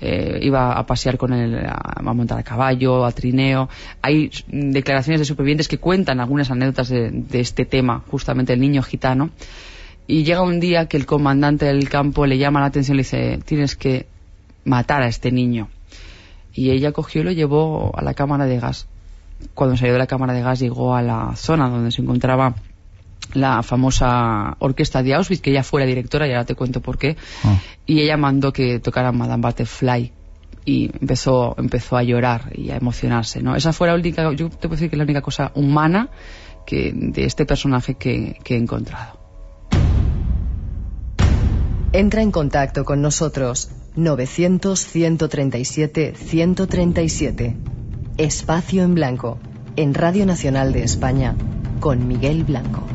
Eh, iba a pasear con él, a, montar a caballo, a trineo. Hay declaraciones de supervivientes que cuentan algunas anécdotas de, este tema, justamente el niño gitano. Y llega un día que el comandante del campo le llama la atención y le dice, tienes que matar a este niño. Y ella cogió y lo llevó a la cámara de gas. Cuando salió de la cámara de gas llegó a la zona donde se encontraba la famosa orquesta de Auschwitz, que ella fuera directora, y ahora te cuento por qué, ah. y ella mandó que tocara Madame Butterfly y empezó, empezó a llorar y a emocionarse, ¿no? Esa fue la única, yo te puedo decir que es la única cosa humana que, de este personaje que, que he encontrado. Entra en contacto con nosotros 900-137-137. Espacio en Blanco, en Radio Nacional de España, con Miguel Blanco.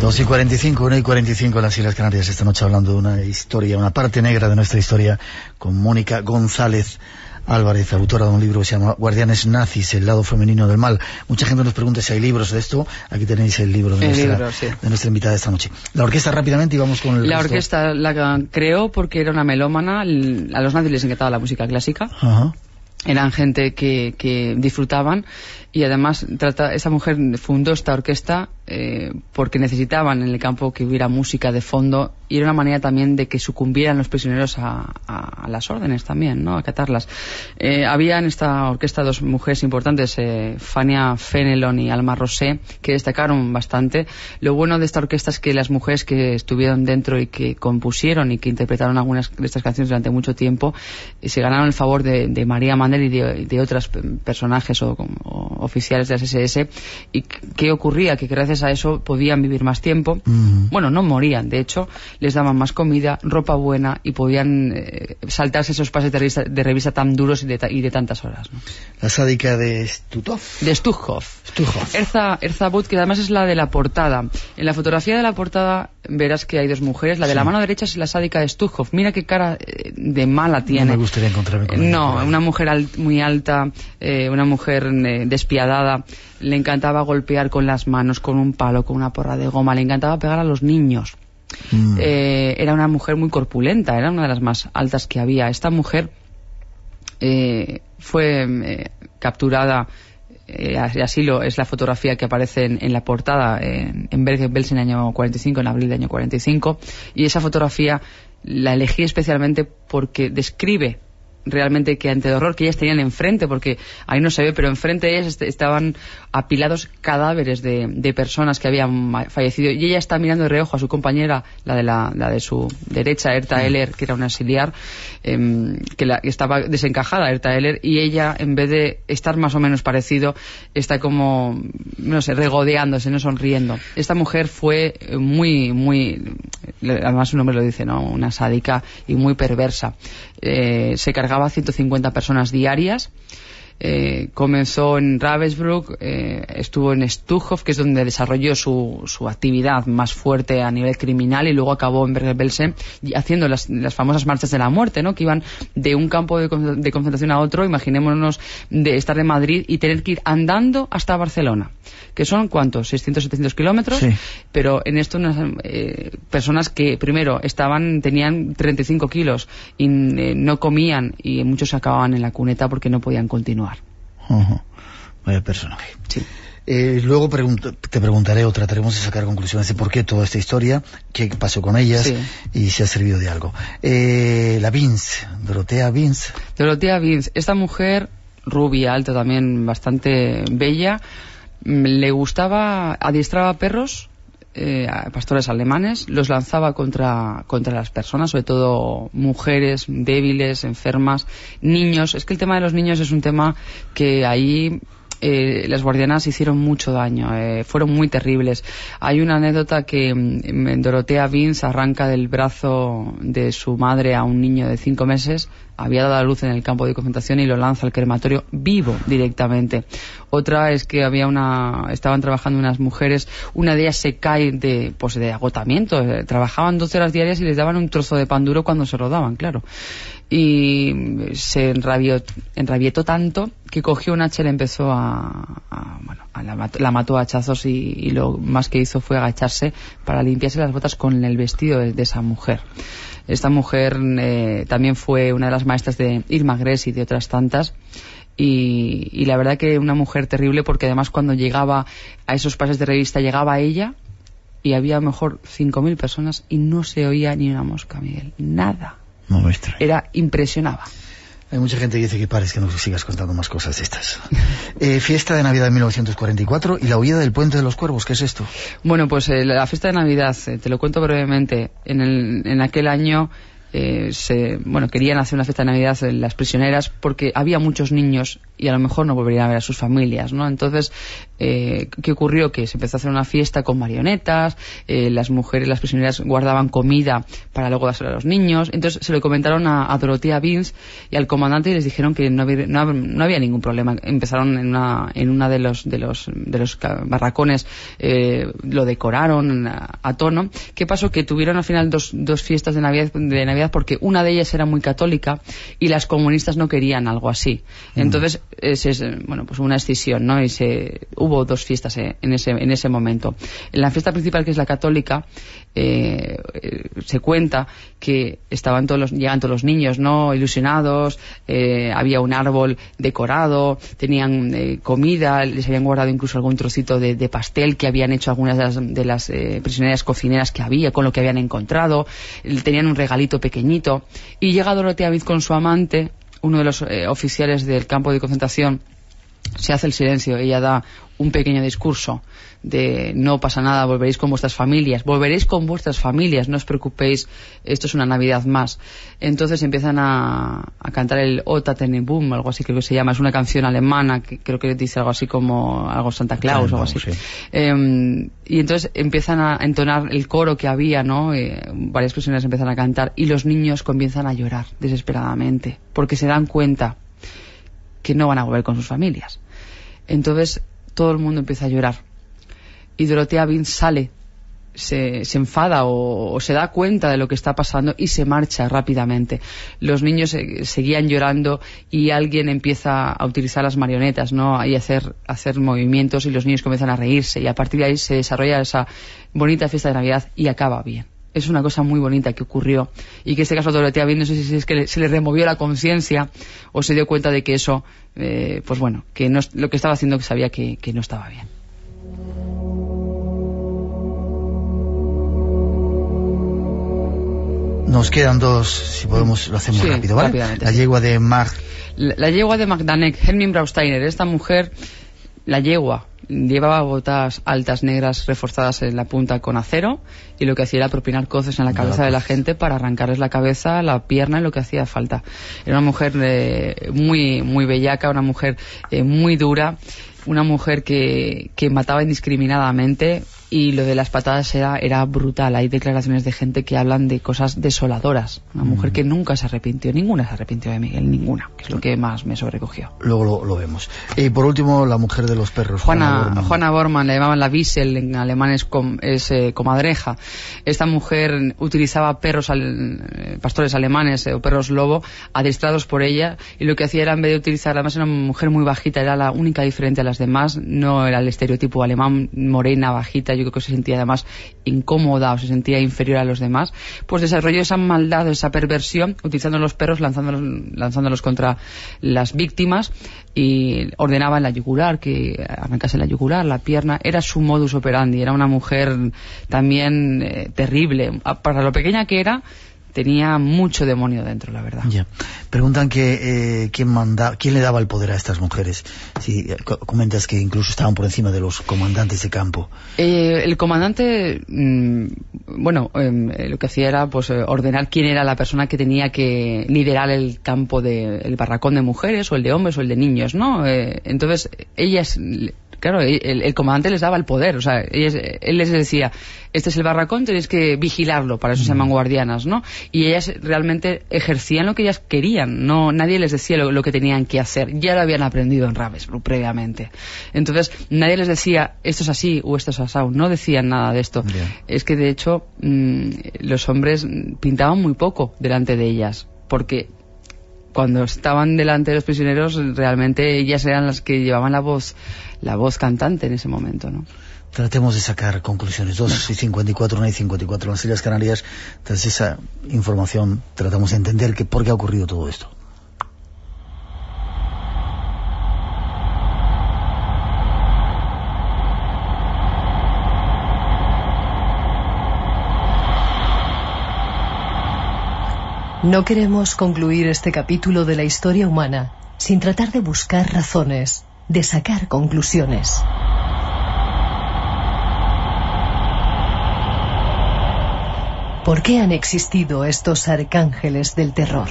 2 y 45, 1 y 45 en las Islas Canarias. Esta noche hablando de una historia, una parte negra de nuestra historia con Mónica González Álvarez, autora de un libro que se llama Guardianes Nazis, el lado femenino del mal. Mucha gente nos pregunta si hay libros de esto. Aquí tenéis el libro de, nuestra, de nuestra invitada esta noche. La orquesta rápidamente y vamos con el La orquesta la creó porque era una melómana. A los nazis les encantaba la música clásica. Eran gente que, que disfrutaban y además trata, esa mujer fundó esta orquesta eh, porque necesitaban en el campo que hubiera música de fondo y era una manera también de que sucumbieran los prisioneros a, las órdenes también, ¿no? a catarlas. Eh, había en esta orquesta dos mujeres importantes, eh, Fania Fenelon y Alma Rosé, que destacaron bastante. Lo bueno de esta orquesta es que las mujeres que estuvieron dentro y que compusieron y que interpretaron algunas de estas canciones durante mucho tiempo se ganaron el favor de, María Mandel y de, otros personajes o, o oficiales de las SS. ¿Y qué ocurría? Que gracias a eso podían vivir más tiempo. Bueno, no morían, de hecho, les daban más comida, ropa buena y podían eh, saltarse esos pases de revista, tan duros y de, tantas horas. La sádica de Stutov. De Stukhov. Erza, Erza But, que además es la de la portada. En la fotografía de la portada verás que hay dos mujeres. La de la mano derecha es la sádica de Stukhov. Mira qué cara eh, de mala tiene. No me gustaría encontrarme con No, una mujer muy alta, eh, una mujer despiadada. Le encantaba golpear con las manos, con un palo, con una porra de goma. Le encantaba pegar a los niños. Mm. Eh, era una mujer muy corpulenta, era una de las más altas que había. Esta mujer eh, fue eh, capturada así lo, es la fotografía que aparece en, la portada en, en Bergen-Belsen en el año 45, en abril del año 45, y esa fotografía la elegí especialmente porque describe realmente que ante el horror que ellas tenían enfrente, porque ahí no se ve, pero enfrente de ellas estaban apilados cadáveres de, de, personas que habían fallecido y ella está mirando de reojo a su compañera, la de, la, la de su derecha, Erta Heller, que era una auxiliar, em, que, la, estaba desencajada, Erta Heller, y ella, en vez de estar más o menos parecido, está como, no sé, regodeándose, no sonriendo. Esta mujer fue muy, muy, además su nombre lo dice, ¿no? Una sádica y muy perversa. Eh, se cargaba 150 personas diarias. Eh, comenzó en Ravensbrück, eh, estuvo en Stutthof, que es donde desarrolló su, su, actividad más fuerte a nivel criminal, y luego acabó en Bergen-Belsen haciendo las, las, famosas marchas de la muerte, ¿no? que iban de un campo de, de, concentración a otro, imaginémonos de estar en Madrid y tener que ir andando hasta Barcelona que son ¿cuántos? 600, 700 kilómetros, pero en esto unas eh, personas que primero estaban, tenían 35 kilos y eh, no comían y muchos acababan en la cuneta porque no podían continuar. Vaya personaje. Eh, luego te preguntaré o trataremos de sacar conclusiones de por qué toda esta historia, qué pasó con ellas y si ha servido de algo. la Vince, Dorotea Vince. Dorotea Vince, esta mujer rubia, alta también, bastante bella, le gustaba, adiestraba perros, eh, pastores alemanes, los lanzaba contra, contra las personas, sobre todo mujeres débiles, enfermas, niños. Es que el tema de los niños es un tema que ahí eh, las guardianas hicieron mucho daño, eh, fueron muy terribles. Hay una anécdota que mm, Dorotea Vince arranca del brazo de su madre a un niño de cinco meses, había dado a luz en el campo de concentración y lo lanza al crematorio vivo directamente. Otra es que había una, estaban trabajando unas mujeres, una de ellas se cae de, pues de agotamiento, eh, trabajaban 12 horas diarias y les daban un trozo de pan duro cuando se rodaban, claro. Y se enrabió, enrabietó tanto que cogió un hacha y le empezó a, bueno, la, mató a hachazos y, lo más que hizo fue agacharse para limpiarse las botas con el vestido de esa mujer. Esta mujer eh, también fue una de las maestras de Irma Gress y de otras tantas. Y, la verdad que una mujer terrible porque además cuando llegaba a esos pases de revista llegaba ella y había a lo mejor 5.000 personas y no se oía ni una mosca, Miguel. Nada. No Era impresionaba. Hay mucha gente que dice que pares que no sigas contando más cosas de estas. Eh, fiesta de Navidad de 1944 y la huida del Puente de los Cuervos, ¿qué es esto? Bueno, pues eh, la fiesta de Navidad, eh, te lo cuento brevemente. En, en aquel año eh, se, bueno, querían hacer una fiesta de Navidad en las prisioneras porque había muchos niños y a lo mejor no volverían a ver a sus familias, ¿no? Entonces, eh, ¿qué ocurrió? Que se empezó a hacer una fiesta con marionetas, eh, las mujeres, las prisioneras guardaban comida para luego dársela a los niños, entonces se lo comentaron a, a Dorotea Vince y al comandante y les dijeron que no había, no, había ningún problema. Empezaron en una, en una de los, de los, de los barracones, lo decoraron a, tono. ¿Qué pasó? Que tuvieron al final dos, dos fiestas de Navidad, de Navidad Porque una de ellas era muy católica y las comunistas no querían algo así. Mm. Entonces, es, bueno, pues una escisión, ¿no? Y se, hubo dos fiestas eh, en, ese, en ese momento. En la fiesta principal, que es la católica, eh, se cuenta que estaban todos los, llegan todos los niños, ¿no? Ilusionados, eh, había un árbol decorado, tenían eh, comida, les habían guardado incluso algún trocito de, pastel que habían hecho algunas de las, de las prisioneras cocineras que había, con lo que habían encontrado, tenían un regalito pequeñito, y llega Dorotea Viz con su amante, uno de los oficiales del campo de concentración, se hace el silencio, ella da un pequeño discurso de no pasa nada, volveréis con vuestras familias, volveréis con vuestras familias, no os preocupéis, esto es una Navidad más. Entonces empiezan a, cantar el Ota Boom, algo así creo que se llama, es una canción alemana que creo que dice algo así como algo Santa Claus o algo así. Em, y entonces empiezan a entonar el coro que había, ¿no? Eh, varias personas empiezan a cantar y los niños comienzan a llorar desesperadamente porque se dan cuenta que no van a volver con sus familias. Entonces todo el mundo empieza a llorar. Y Dorotea Vince sale, se, enfada o, se da cuenta de lo que está pasando y se marcha rápidamente. Los niños seguían llorando y alguien empieza a utilizar las marionetas, ¿no? Y hacer, hacer movimientos y los niños comienzan a reírse y a partir de ahí se desarrolla esa bonita fiesta de Navidad y acaba bien es una cosa muy bonita que ocurrió y que este caso Dorotea bien no sé si es que se le removió la conciencia o se dio cuenta de que eso eh, pues bueno que no, lo que estaba haciendo que sabía que, no estaba bien Nos quedan dos, si podemos, lo hacemos rápido, ¿vale? La yegua de Mag... La, yegua de Magdanek, Hermin Brausteiner, esta mujer, la yegua, llevaba botas altas negras reforzadas en la punta con acero y lo que hacía era propinar coces en la cabeza de la gente para arrancarles la cabeza, la pierna y lo que hacía falta. Era una mujer eh, muy, muy bellaca, una mujer eh, muy dura, una mujer que, que mataba indiscriminadamente, y lo de las patadas era, era brutal. Hay declaraciones de gente que hablan de cosas desoladoras. Una mm. mujer que nunca se arrepintió, ninguna se arrepintió de Miguel, ninguna, que es lo que más me sobrecogió. Luego lo, vemos. Y por último, la mujer de los perros. Juana, Juana Bormann, le llamaban la Wiesel, en alemán es, eh, comadreja. Esta mujer utilizaba perros, eh, pastores alemanes eh, o perros lobo, adiestrados por ella, y lo que hacía era, en vez de utilizar, además era una mujer muy bajita, era la única diferente a las demás, no era el estereotipo alemán, morena, bajita, yo creo que se sentía además incómoda o se sentía inferior a los demás, pues desarrolló esa maldad, esa perversión, utilizando los perros, lanzándolos, lanzándolos contra las víctimas y ordenaba en la yugular, que arrancase la yugular, la pierna, era su modus operandi, era una mujer también eh, terrible, para lo pequeña que era, tenía mucho demonio dentro, la verdad. Ya. Preguntan que eh, quién manda, quién le daba el poder a estas mujeres. Si eh, comentas que incluso estaban por encima de los comandantes de campo. Eh, el comandante, mm, bueno, em, lo que hacía era pues ordenar quién era la persona que tenía que liderar el campo del barracón de mujeres o el de hombres o el de niños, ¿no? entonces ellas claro, el, comandante les daba el poder, o sea, él les decía, este es el barracón, tenéis que vigilarlo, para eso se llaman mm. guardianas, ¿no? Y ellas realmente ejercían lo que ellas querían, no nadie les decía lo, que tenían que hacer, ya lo habían aprendido en Ravensbrück previamente. Entonces, nadie les decía, esto es así o esto es asado, no decían nada de esto. Es que, de hecho, mm, los hombres pintaban muy poco delante de ellas, porque cuando estaban delante de los prisioneros, realmente ellas eran las que llevaban la voz la voz cantante en ese momento, ¿no? Tratemos de sacar conclusiones. 2 y 54, 1 y 54 en las Islas Canarias. Tras esa información tratamos de entender que por qué ha ocurrido todo esto. No queremos concluir este capítulo de la historia humana sin tratar de buscar razones de sacar conclusiones. ¿Por qué han existido estos arcángeles del terror?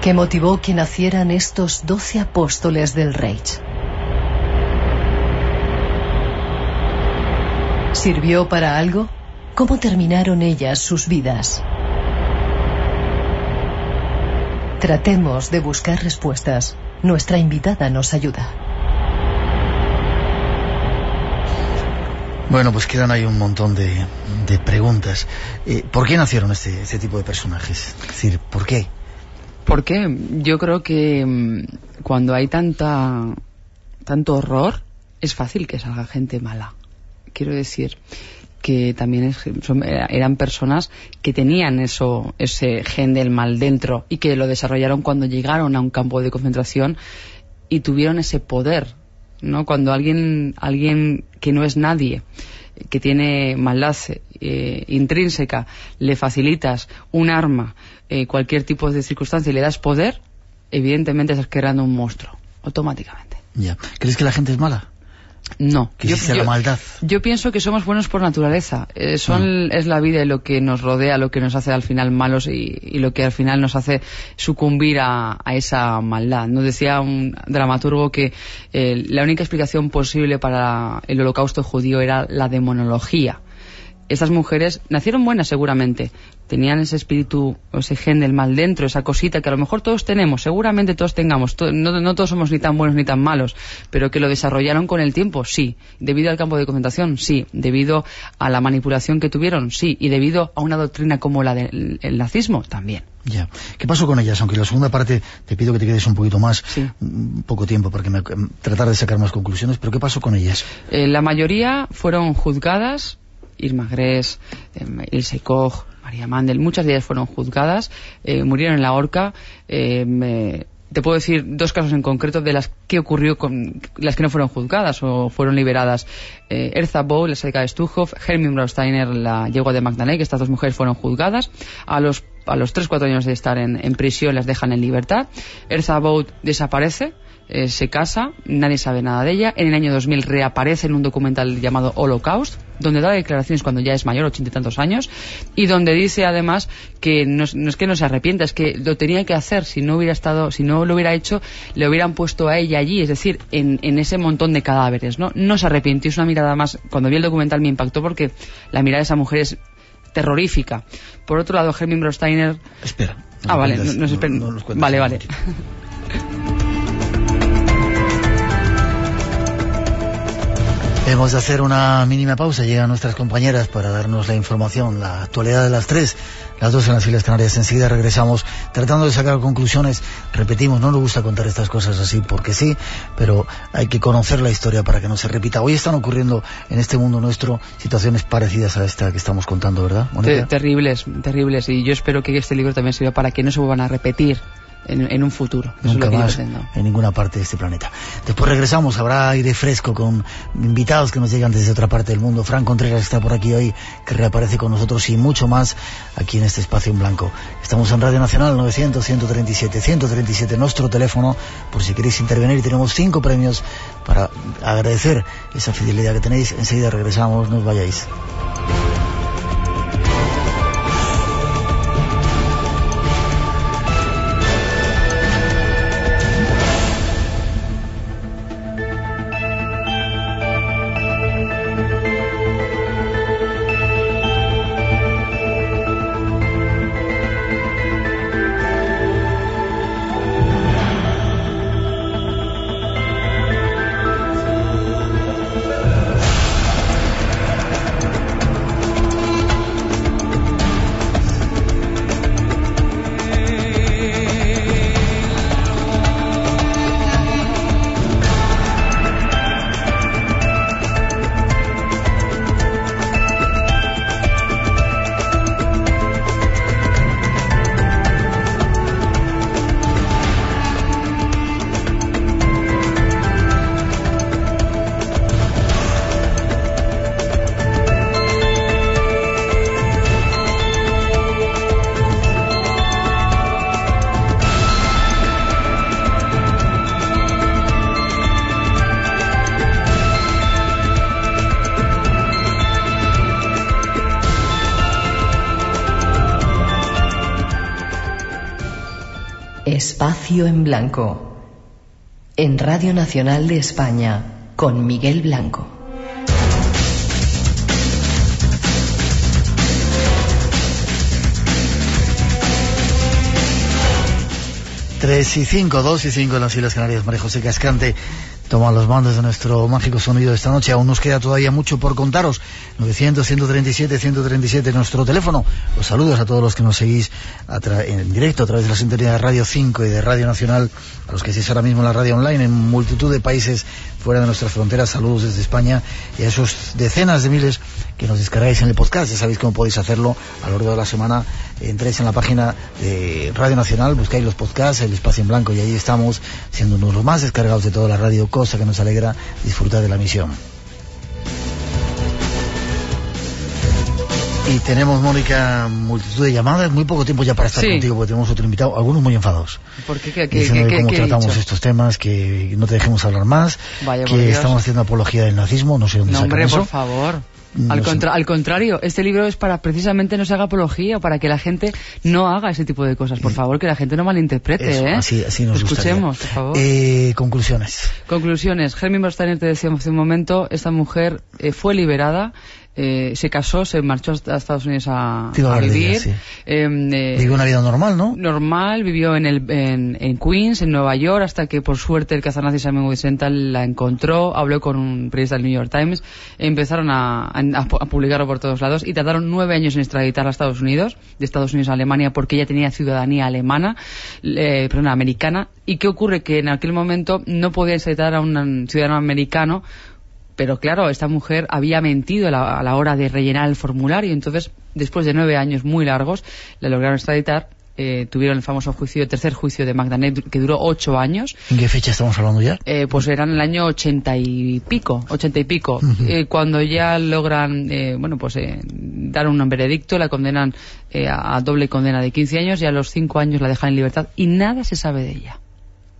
¿Qué motivó que nacieran estos doce apóstoles del Reich? ¿Sirvió para algo? ¿Cómo terminaron ellas sus vidas? Tratemos de buscar respuestas. Nuestra invitada nos ayuda. Bueno, pues quedan ahí un montón de, de preguntas. Eh, ¿Por qué nacieron este, este tipo de personajes? Es decir, ¿por qué? ¿Por qué? Yo creo que mm, cuando hay tanta tanto horror, es fácil que salga gente mala. Quiero decir que también son- eran personas que tenían eso, ese gen del mal dentro y que lo desarrollaron cuando llegaron a un campo de concentración y tuvieron ese poder, ¿no? Cuando alguien, alguien que no es nadie, que tiene maldad eh, intrínseca, le facilitas un arma, eh, cualquier tipo de circunstancia y le das poder, evidentemente estás creando un monstruo, automáticamente. Ya. ¿Crees que la gente es mala? No. La maldad. Yo pienso que somos buenos por naturaleza. Eh, son, Es la vida y lo que nos rodea, lo que nos hace al final malos y, y lo que al final nos hace sucumbir a, a esa maldad. Nos decía un dramaturgo que eh, la única explicación posible para el holocausto judío era la demonología. Estas mujeres nacieron buenas seguramente, tenían ese espíritu, o ese gen del mal dentro, esa cosita que a lo mejor todos tenemos, seguramente todos tengamos, to- no, no todos somos ni tan buenos ni tan malos, pero que lo desarrollaron con el tiempo, sí, debido al campo de concentración, sí, debido a la manipulación que tuvieron, sí, y debido a una doctrina como la del el nazismo, también. Ya. ¿Qué pasó con ellas? Aunque la segunda parte te pido que te quedes un poquito más, Sí. un poco tiempo para que me, tratar de sacar más conclusiones, pero ¿qué pasó con ellas? Eh, la mayoría fueron juzgadas, Irma Gress, eh, Ilse Koch, María Mandel, muchas de ellas fueron juzgadas, eh, murieron en la horca. eh, me- te puedo decir dos casos en concreto de las que ocurrió con las que no fueron juzgadas o fueron liberadas. Eh, Erza Bow, la seca de Stuhoff, Hermin Brausteiner, la yegua de Magdalena, que estas dos mujeres fueron juzgadas. A los, a los 3-4 años de estar en, en prisión las dejan en libertad. Erza Bow desaparece eh, se casa, nadie sabe nada de ella. En el año 2000 reaparece en un documental llamado Holocaust, donde da declaraciones cuando ya es mayor, ochenta y tantos años, y donde dice además que no, es- no es que no se arrepienta, es que lo tenía que hacer. Si no hubiera estado, si no lo hubiera hecho, le hubieran puesto a ella allí, es decir, en, en ese montón de cadáveres. ¿no? no se arrepintió, es una mirada más. Cuando vi el documental me impactó porque la mirada de esa mujer es terrorífica. Por otro lado, Hermin Brosteiner Espera. no Ah, vale, no, no no Vale, vale. Hemos de hacer una mínima pausa. Llegan nuestras compañeras para darnos la información, la actualidad de las tres, las dos en las Islas Canarias. Enseguida regresamos tratando de sacar conclusiones. Repetimos, no nos gusta contar estas cosas así porque sí, pero hay que conocer la historia para que no se repita. Hoy están ocurriendo en este mundo nuestro situaciones parecidas a esta que estamos contando, ¿verdad? Terribles, terribles. Y yo espero que este libro también sirva para que no se vuelvan a repetir en, en un futuro. Eso Nunca es lo que yo más en ninguna parte de este planeta. Después regresamos, habrá aire fresco con invitados que nos llegan desde otra parte del mundo. Fran Contreras está por aquí hoy, que reaparece con nosotros y mucho más aquí en este espacio en blanco. Estamos en Radio Nacional 900 137 137, nuestro teléfono, por si queréis intervenir. Tenemos cinco premios para agradecer esa fidelidad que tenéis. Enseguida regresamos, no os vayáis. En Blanco. En Radio Nacional de España, con Miguel Blanco. Tres y cinco, dos y cinco en las Islas Canarias. María José Cascante toma los mandos de nuestro mágico sonido de esta noche. Aún nos queda todavía mucho por contaros. 900, 137, 137 nuestro teléfono. Los saludos a todos los que nos seguís en directo a través de la sintonía de Radio 5 y de Radio Nacional, a los que estéis ahora mismo en la radio online en multitud de países fuera de nuestras fronteras. Saludos desde España y a esos decenas de miles que nos descargáis en el podcast. Ya sabéis cómo podéis hacerlo a lo largo de la semana. Entréis en la página de Radio Nacional, buscáis los podcasts, el espacio en blanco y ahí estamos siendo uno de los más descargados de toda la radio, cosa que nos alegra disfrutar de la misión. Y tenemos, Mónica, multitud de llamadas, muy poco tiempo ya para estar contigo, porque tenemos otro invitado, algunos muy enfadados. ¿Por qué? ¿Qué, qué, cómo tratamos estos temas, que no te dejemos hablar más, que estamos haciendo apología del nazismo, no sé dónde no, hombre, por favor. Al, al, contrario, este libro es para precisamente no se haga apología, para que la gente no haga ese tipo de cosas. Por favor, que la gente no malinterprete. ¿eh? Así, así nos Escuchemos, por favor. Eh, conclusiones. Conclusiones. Germín Borsteiner te decía hace un momento, esta mujer eh, fue liberada eh, se casó, se marchó a Estados Unidos a, vivir. Em, eh, Vivió una vida normal, ¿no? Normal, vivió en, el, en, Queens, en Nueva York, hasta que por suerte el cazanazi Simon Wiesenthal la encontró, habló con un periodista del New York Times, empezaron a, publicarlo por todos lados y tardaron nueve años en extraditarla a Estados Unidos, de Estados Unidos a Alemania, porque ella tenía ciudadanía alemana, eh, perdón, americana. ¿Y qué ocurre? Que en aquel momento no podía extraditar a un ciudadano americano pero claro, esta mujer había mentido a la, hora de rellenar el formulario, entonces, después de nueve años muy largos, la lograron extraditar eh, tuvieron el famoso juicio, el tercer juicio de Magdanet, que duró ocho años. ¿En qué fecha estamos hablando ya? Eh, pues eran el año ochenta y pico, ochenta y pico. Eh, cuando ya logran, bueno, pues dar un veredicto, la condenan a, doble condena de 15 años y a los cinco años la dejan en libertad y nada se sabe de ella.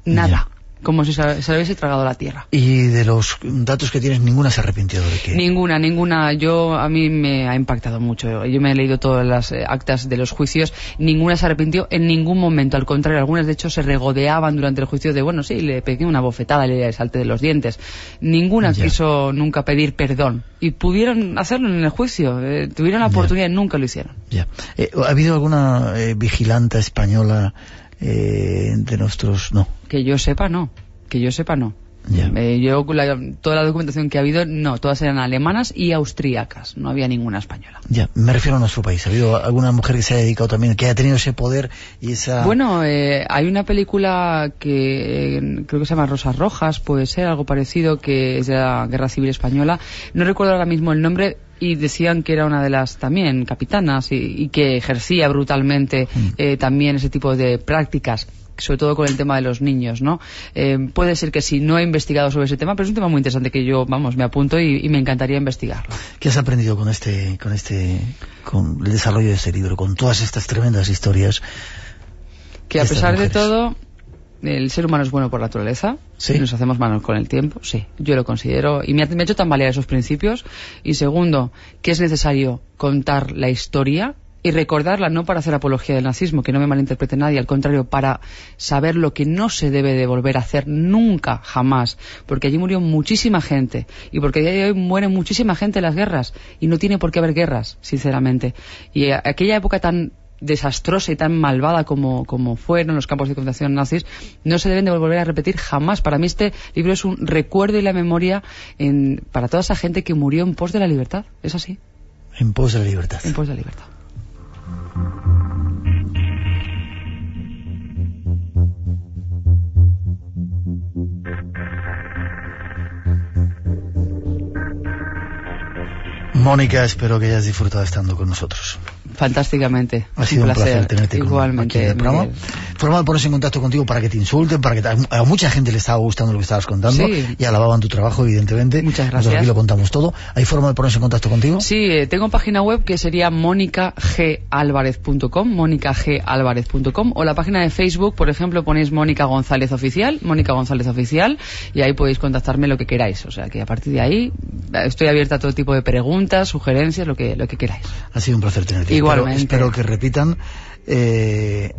Nada como si se, le hubiese tragado la tierra. ¿Y de los datos que tienes, ninguna se arrepintió de que...? Ninguna, ninguna. Yo, a mí me ha impactado mucho. Yo me he leído todas las eh, actas de los juicios. Ninguna se arrepintió en ningún momento. Al contrario, algunas de hecho se regodeaban durante el juicio de, bueno, sí, le pegué una bofetada, le salté de los dientes. Ninguna quiso nunca pedir perdón. Y pudieron hacerlo en el juicio. Eh, tuvieron la oportunidad y nunca lo hicieron. Ya. Eh, ¿Ha habido alguna vigilante española eh, entre nuestros no. Que yo sepa, no. Que yo sepa, no. Eh, yo, toda la documentación que ha habido, no, todas eran alemanas y austríacas, no había ninguna española. Ya, me refiero a nuestro país. ¿Ha habido alguna mujer que se haya dedicado también, que haya tenido ese poder y esa... Bueno, eh, hay una película que creo que se llama Rosas Rojas, puede ser algo parecido, que es de la Guerra Civil Española. No recuerdo ahora mismo el nombre, y decían que era una de las también capitanas y, que ejercía brutalmente mm. eh, también ese tipo de prácticas sobre todo con el tema de los niños, ¿no? Eh, puede ser que sí, no he investigado sobre ese tema, pero es un tema muy interesante que yo, vamos, me apunto y, me encantaría investigarlo. ¿Qué has aprendido con este, con este, con el desarrollo de este libro, con todas estas tremendas historias? Que a pesar de todo, el ser humano es bueno por naturaleza, ¿Sí? nos hacemos malos con el tiempo, sí, yo lo considero, y me ha, me ha hecho esos principios. Y segundo, que es necesario contar la historia y recordarla no para hacer apología del nazismo, que no me malinterprete nadie, al contrario, para saber lo que no se debe de volver a hacer nunca, jamás, porque allí murió muchísima gente y porque a día de hoy muere muchísima gente en las guerras y no tiene por qué haber guerras, sinceramente. Y aquella época tan desastrosa y tan malvada como, como fueron los campos de concentración nazis, no se deben de volver a repetir jamás. Para mí este libro es un recuerdo y la memoria en, para toda esa gente que murió en pos de la libertad. ¿Es así? En pos de la libertad. En pos de la libertad. Mónica, espero que hayas disfrutado estando con nosotros. Fantásticamente. Ha sido un placer, tenerte Igualmente, aquí en el programa. Forma de ponerse en contacto contigo para que te insulten, para que a mucha gente le estaba gustando lo que estabas contando y alababan tu trabajo, evidentemente. Muchas gracias. Nosotros aquí lo contamos todo. ¿Hay forma de ponerse en contacto contigo? Sí, eh, tengo página web que sería monicagálvarez.com, monicagálvarez.com o la página de Facebook, por ejemplo, ponéis Mónica González Oficial, Mónica González Oficial y ahí podéis contactarme lo que queráis. O sea que a partir de ahí estoy abierta a todo tipo de preguntas, sugerencias, lo que, lo que queráis. Ha sido un placer tenerte. Igualmente. Espero, que repitan. Eh,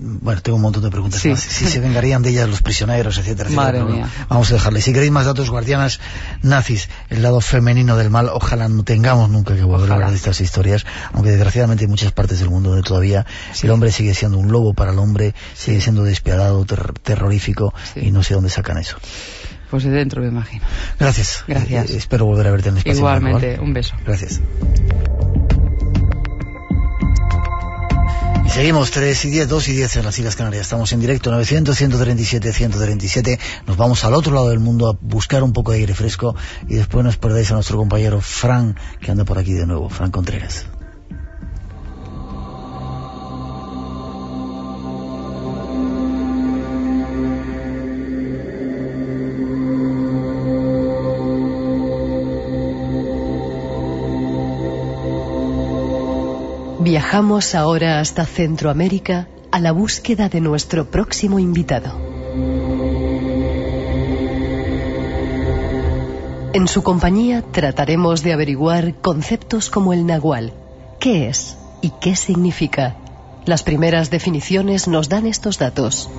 bueno, tengo un montón de preguntas Sí. más. Si se vengarían de ellas los prisioneros, etcétera, etcétera. Madre bueno, mía. vamos a dejarle. Si queréis más datos, guardianas nazis, el lado femenino del mal, ojalá no tengamos nunca que volver a hablar de estas historias, aunque desgraciadamente hay muchas partes del mundo donde todavía el hombre sigue siendo un lobo para el hombre, sigue siendo despiadado, ter- terrorífico, Sí. y no sé dónde sacan eso. Pues de dentro me imagino. Gracias. Gracias. Eh, espero volver a verte en el espacio. Igualmente, un beso. Gracias. Y seguimos 3 y 10, 2 y 10 en las Islas Canarias. Estamos en directo 900, 137, 137. Nos vamos al otro lado del mundo a buscar un poco de aire fresco y después nos perdáis a nuestro compañero Fran, que anda por aquí de nuevo, Fran Contreras. Viajamos ahora hasta Centroamérica a la búsqueda de nuestro próximo invitado. En su compañía trataremos de averiguar conceptos como el nahual, qué es y qué significa. Las primeras definiciones nos dan estos datos.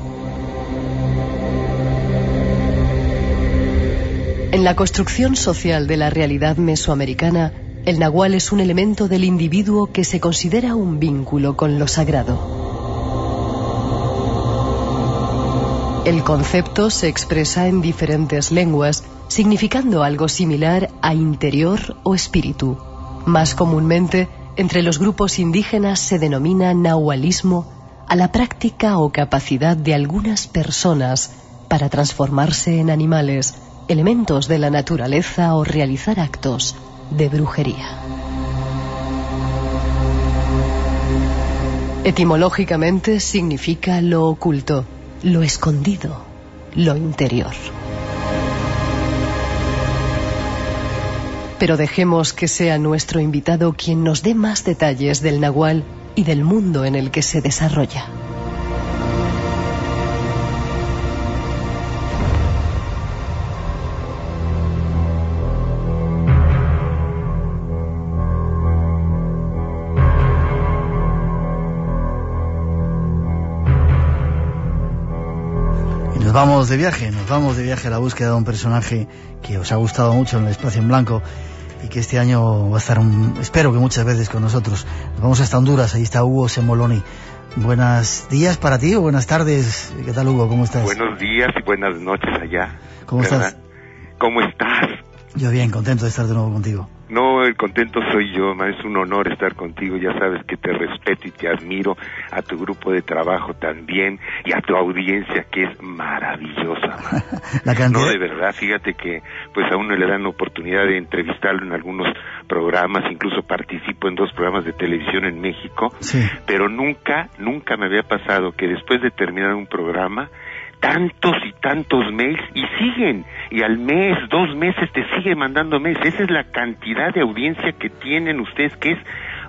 En la construcción social de la realidad mesoamericana, el nahual es un elemento del individuo que se considera un vínculo con lo sagrado. El concepto se expresa en diferentes lenguas, significando algo similar a interior o espíritu. Más comúnmente, entre los grupos indígenas se denomina nahualismo a la práctica o capacidad de algunas personas para transformarse en animales, elementos de la naturaleza o realizar actos de brujería. Etimológicamente significa lo oculto, lo escondido, lo interior. Pero dejemos que sea nuestro invitado quien nos dé más detalles del nahual y del mundo en el que se desarrolla. Vamos de viaje, nos vamos de viaje a la búsqueda de un personaje que os ha gustado mucho en el espacio en blanco y que este año va a estar, un- espero que muchas veces con nosotros. Nos vamos hasta Honduras, ahí está Hugo Semoloni. Buenos días para ti o buenas tardes. ¿Qué tal Hugo? ¿Cómo estás? Buenos días y buenas noches allá. ¿Cómo ¿verdad? estás? ¿Cómo estás? Yo bien, contento de estar de nuevo contigo. No, el contento soy yo, ma, es un honor estar contigo, ya sabes que te respeto y te admiro, a tu grupo de trabajo también y a tu audiencia que es maravillosa. ma. La cantidad... No, de verdad, fíjate que pues a uno le dan oportunidad de entrevistarlo en algunos programas, incluso participo en dos programas de televisión en México, Sí. pero nunca, nunca me había pasado que después de terminar un programa, tantos y tantos mails y siguen, y al mes, dos meses te sigue mandando mails. Esa es la cantidad de audiencia que tienen ustedes, que es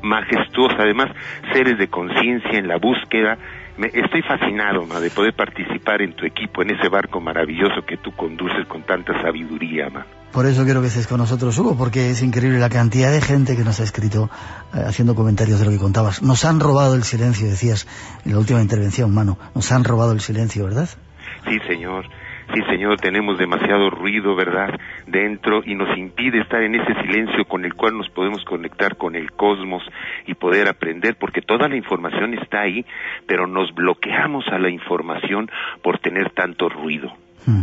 majestuosa. Además, seres de conciencia en la búsqueda. Me, estoy fascinado ma, de poder participar en tu equipo, en ese barco maravilloso que tú conduces con tanta sabiduría. Ma. Por eso quiero que estés con nosotros, Hugo, porque es increíble la cantidad de gente que nos ha escrito eh, haciendo comentarios de lo que contabas. Nos han robado el silencio, decías en la última intervención, mano. Nos han robado el silencio, ¿verdad? Sí, señor. Sí, señor, tenemos demasiado ruido, ¿verdad? Dentro y nos impide estar en ese silencio con el cual nos podemos conectar con el cosmos y poder aprender, porque toda la información está ahí, pero nos bloqueamos a la información por tener tanto ruido. Hmm.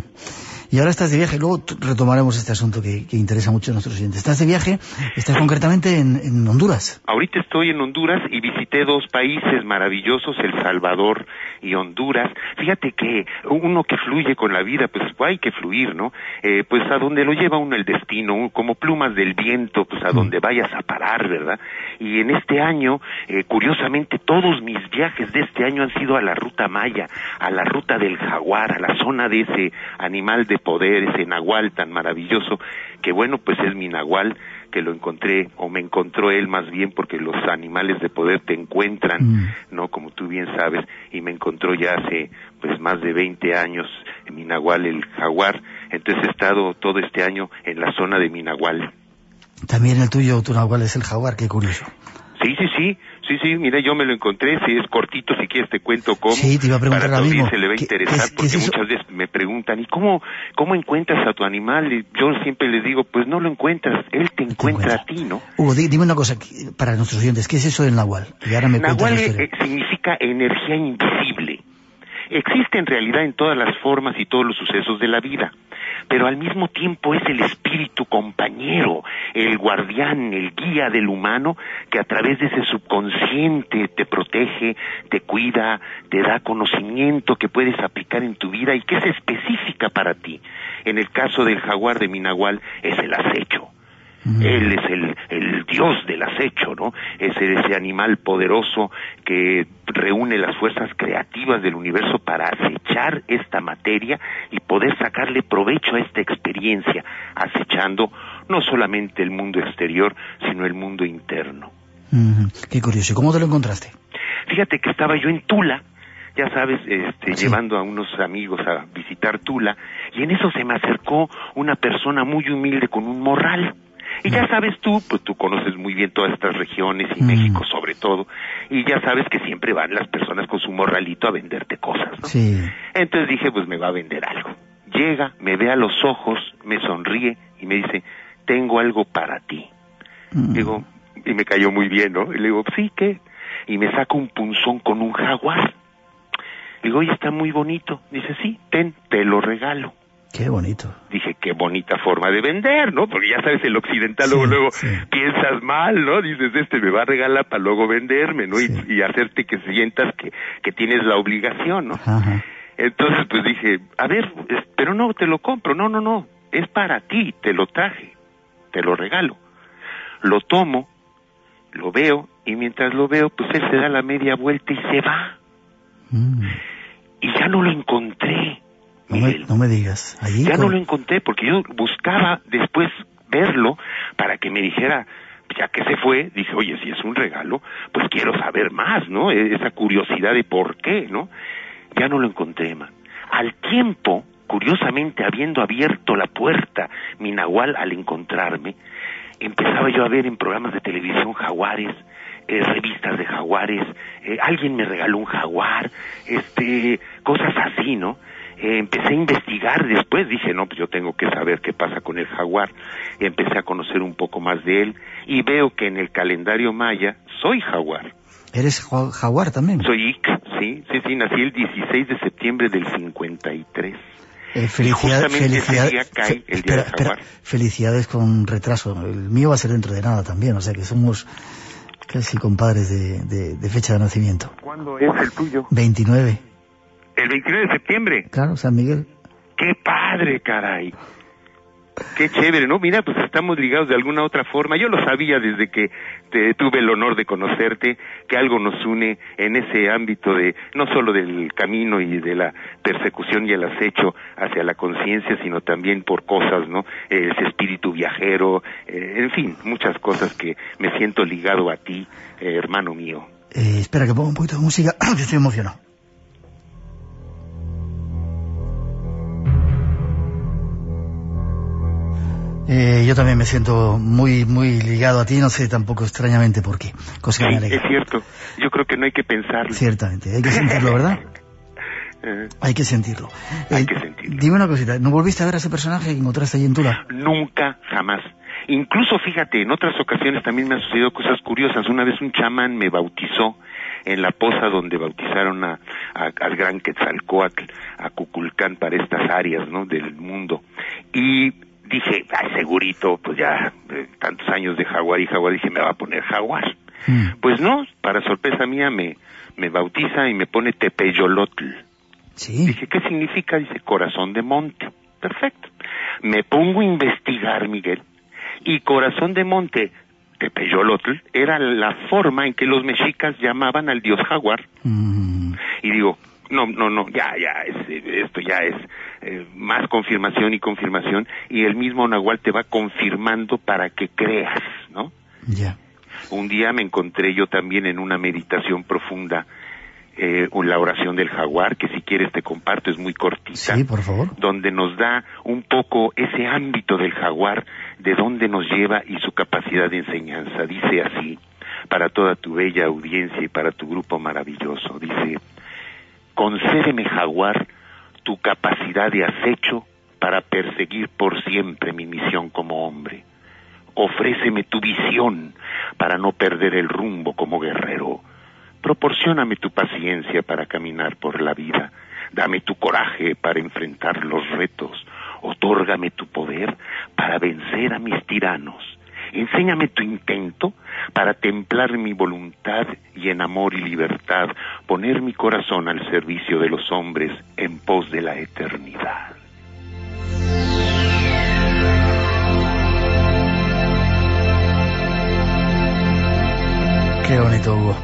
Y ahora estás de viaje, luego retomaremos este asunto que, que interesa mucho a nuestros oyentes. Estás de viaje, estás concretamente en, en Honduras. Ahorita estoy en Honduras y visité dos países maravillosos, El Salvador y Honduras. Fíjate que uno que fluye con la vida, pues hay que fluir, ¿no? Eh, pues a donde lo lleva uno el destino, como plumas del viento, pues a donde vayas a parar, ¿verdad? Y en este año, eh, curiosamente, todos mis viajes de este año han sido a la ruta maya, a la ruta del jaguar, a la zona de ese animal de poder, ese nahual tan maravilloso, que bueno, pues es mi nahual, que lo encontré, o me encontró él más bien, porque los animales de poder te encuentran, Mm. ¿no? Como tú bien sabes, y me encontró ya hace, pues, más de 20 años, mi nahual, el jaguar, entonces he estado todo este año en la zona de mi nahual. También el tuyo, tu nahual, es el jaguar, qué curioso. Sí, sí, sí, sí, sí, mira, yo me lo encontré, si es cortito, si quieres te cuento cómo. Sí, te iba a preguntar Para mismo. audiencia le va a ¿Qué- interesar, es- porque es muchas veces me preguntan, ¿y cómo, cómo encuentras a tu animal? Y yo siempre les digo, pues no lo encuentras, él te encuentra a ti, ¿no? Hugo, di- dime una cosa para nuestros oyentes, ¿qué es eso del Nahual? Y ahora me Nahual eh, significa energía invisible. Existe en realidad en todas las formas y todos los sucesos de la vida, pero al mismo tiempo es el espíritu compañero, el guardián, el guía del humano que a través de ese subconsciente te protege, te cuida, te da conocimiento que puedes aplicar en tu vida y que es específica para ti. En el caso del jaguar de Minahual es el acecho. Mm. Él es el, el dios del acecho, ¿no? Es ese animal poderoso que reúne las fuerzas creativas del universo para acechar esta materia y poder sacarle provecho a esta experiencia, acechando no solamente el mundo exterior, sino el mundo interno. Mm, qué curioso. ¿Y cómo te lo encontraste? Fíjate que estaba yo en Tula, ya sabes, este, Sí. llevando a unos amigos a visitar Tula, y en eso se me acercó una persona muy humilde con un morral. Y ya sabes tú, pues tú conoces muy bien todas estas regiones y Mm. México sobre todo, y ya sabes que siempre van las personas con su morralito a venderte cosas, ¿no? Sí. Entonces dije, pues me va a vender algo. Llega, me ve a los ojos, me sonríe y me dice, tengo algo para ti. Mm. Digo, y me cayó muy bien, ¿no? Y le digo, sí, ¿qué? Y me saca un punzón con un jaguar. Digo, oye, está muy bonito. Dice, sí, ten, te lo regalo. Qué bonito. Dije, qué bonita forma de vender, ¿no? Porque ya sabes, el occidental luego, Sí, luego sí. piensas mal, ¿no? Dices, este me va a regalar para luego venderme, ¿no? Y- Sí. Y, hacerte que sientas que, que tienes la obligación, ¿no? Ajá. Entonces, pues dije, a ver, pero no, te lo compro, no, no, no, es para ti, te lo traje, te lo regalo. Lo tomo, lo veo, y mientras lo veo, pues él se da la media vuelta y se va. Mm. Y ya no lo encontré, No, me, Miguel. no me digas. Allí Ya con- no lo encontré, porque yo buscaba después verlo para que me dijera, ya que se fue, dije, oye, si es un regalo, pues quiero saber más, ¿no? E- Esa curiosidad de por qué, ¿no? Ya no lo encontré, man. Al tiempo, curiosamente, habiendo abierto la puerta, mi nahual al encontrarme, empezaba yo a ver en programas de televisión jaguares, eh, revistas de jaguares, eh, alguien me regaló un jaguar, este, cosas así, ¿no? Eh, empecé a investigar después, dije, no, pues yo tengo que saber qué pasa con el jaguar. Empecé a conocer un poco más de él y veo que en el calendario maya soy jaguar. ¿Eres ja- jaguar también? Soy Ic, sí, sí, sí, nací el 16 de septiembre del 53. Eh, felicidad- felicidad- día cae fe- el Día espera, Jaguar. Felicidades con retraso. El mío va a ser dentro de nada también, o sea que somos casi compadres de, de- de fecha de nacimiento. ¿Cuándo es el tuyo? 29, El 29 de septiembre. claro, San Miguel. ¡Qué padre, caray! Qué chévere, ¿no? Mira, pues estamos ligados de alguna otra forma. Yo lo sabía desde que te- tuve el honor de conocerte, que algo nos une en ese ámbito de, no solo del camino y de la persecución y el acecho hacia la conciencia, sino también por cosas, ¿no? Ese espíritu viajero, eh, en fin, muchas cosas que me siento ligado a ti, eh, hermano mío. Eh, espera que ponga un poquito de música, que estoy emocionado. Eh, yo también me siento muy, muy ligado a ti, no sé tampoco extrañamente por qué. Cosa que Sí, es cierto. Yo creo que no hay que pensarlo. Ciertamente, hay que sentirlo, ¿verdad? Eh, Hay que sentirlo. Hay Eh, que sentirlo. Dime una cosita, ¿no volviste a ver a ese personaje que encontraste ahí en Tula? Nunca, jamás. Incluso, fíjate, en otras ocasiones también me han sucedido cosas curiosas. Una vez un chamán me bautizó en la poza donde bautizaron a, a- al gran Quetzalcoatl, a Cuculcán para estas áreas, ¿no? Del mundo. Y dije, ay, segurito, pues ya eh, tantos años de jaguar y jaguar, dije, me va a poner jaguar. Mm, Pues no, para sorpresa mía me, me bautiza y me pone Tepeyolotl. sí. Dije, ¿qué significa? Dice, corazón de monte. Perfecto. Me pongo a investigar, Miguel, y corazón de monte, Tepeyolotl, era la forma en que los mexicas llamaban al dios jaguar. Mm, Y digo, no, no, no, ya, ya, es, esto ya es eh, más confirmación y confirmación, y el mismo Nahual te va confirmando para que creas, ¿no? ya. Un día me encontré yo también en una meditación profunda, eh, la oración del jaguar, que si quieres te comparto, es muy cortita Sí, por favor. donde nos da un poco ese ámbito del jaguar, de dónde nos lleva y su capacidad de enseñanza. Dice así, para toda tu bella audiencia y para tu grupo maravilloso. Dice, concédeme, jaguar, tu capacidad de acecho para perseguir por siempre mi misión como hombre. Ofréceme tu visión para no perder el rumbo como guerrero. Proporcióname tu paciencia para caminar por la vida. Dame tu coraje para enfrentar los retos. Otórgame tu poder para vencer a mis tiranos. Enséñame tu intento para templar mi voluntad y en amor y libertad poner mi corazón al servicio de los hombres en pos de la eternidad. Qué bonito, Hugo.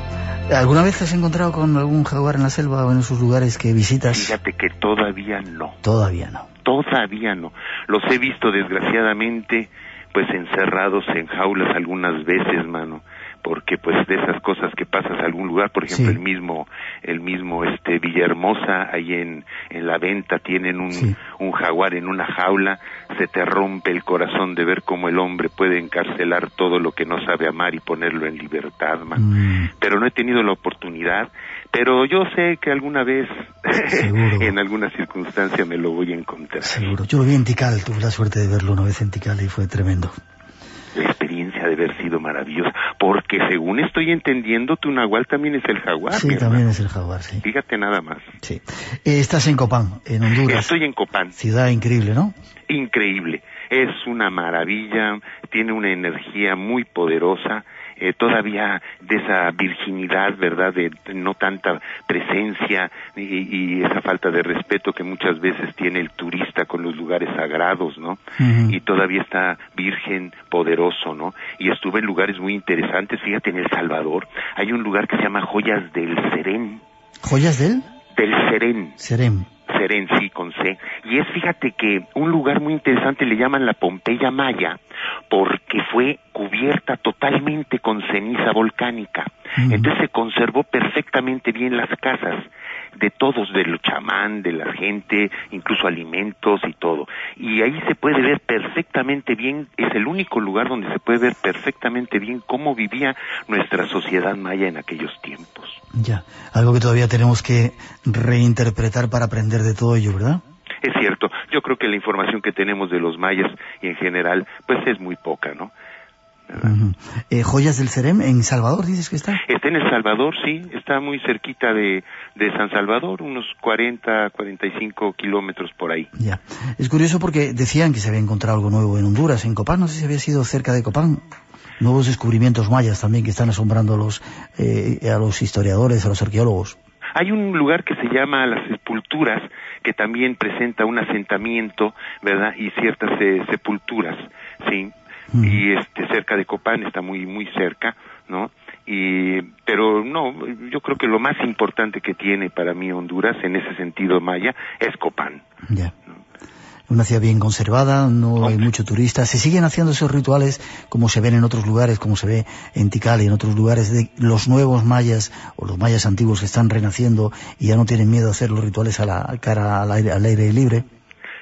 ¿Alguna vez has encontrado con algún jaguar en la selva o en esos lugares que visitas? Fíjate que todavía no. Todavía no. Todavía no. Los he visto desgraciadamente pues encerrados en jaulas algunas veces, mano porque pues de esas cosas que pasas a algún lugar, por ejemplo el mismo el mismo este Villahermosa ahí en en la venta tienen un un jaguar en una jaula, se te rompe el corazón de ver cómo el hombre puede encarcelar todo lo que no sabe amar y ponerlo en libertad, man. Mm. Pero no he tenido la oportunidad, pero yo sé que alguna vez en alguna circunstancia me lo voy a encontrar. Seguro. Yo lo vi en Tikal, tuve la suerte de verlo una vez en Tikal y fue tremendo la experiencia de haber sido maravillosa, porque según estoy entendiendo, tu nahual también es el jaguar. Sí, también es el jaguar, sí. Fíjate nada más. Sí. Eh, estás en Copán, en Honduras. Estoy en Copán. Ciudad increíble, ¿no? Increíble. Es una maravilla, tiene una energía muy poderosa eh, todavía de esa virginidad, ¿verdad? De, no tanta presencia y, esa falta de respeto que muchas veces tiene el turista con los lugares sagrados, ¿no? Y todavía está virgen, poderoso, ¿no? Y estuve en lugares muy interesantes, fíjate, en El Salvador hay un lugar que se llama Joyas del Serén. ¿Joyas del? Del Serén. Serén. Serén, sí, con C. Y es, fíjate que un lugar muy interesante le llaman la Pompeya Maya, porque fue cubierta totalmente con ceniza volcánica. Entonces se conservó perfectamente bien las casas de todos, del chamán, de la gente, incluso alimentos y todo. Y ahí se puede ver perfectamente bien, es el único lugar donde se puede ver perfectamente bien cómo vivía nuestra sociedad maya en aquellos tiempos. Ya, algo que todavía tenemos que reinterpretar para aprender de todo ello, ¿verdad? Es cierto, yo creo que la información que tenemos de los mayas y en general, pues es muy poca, ¿no? Eh, ¿Joyas del Cerem en Salvador dices que está? Está en El Salvador, sí, está muy cerquita de, de San Salvador, unos 40, 45 kilómetros por ahí. Ya, es curioso porque decían que se había encontrado algo nuevo en Honduras, en Copán, no sé si había sido cerca de Copán, nuevos descubrimientos mayas también que están asombrando a los, eh, a los historiadores, a los arqueólogos. Hay un lugar que se llama Las Sepulturas, que también presenta un asentamiento, ¿verdad? Y ciertas eh, sepulturas, ¿sí? Y este cerca de Copán está muy muy cerca no y pero no yo creo que lo más importante que tiene para mí Honduras en ese sentido maya es Copán ya una ciudad bien conservada, no hay mucho turista. ¿Se siguen haciendo esos rituales como se ven en otros lugares, como se ve en Tikal y en otros lugares, de los nuevos mayas o los mayas antiguos que están renaciendo y ya no tienen miedo a hacer los rituales a la cara al aire, al aire libre?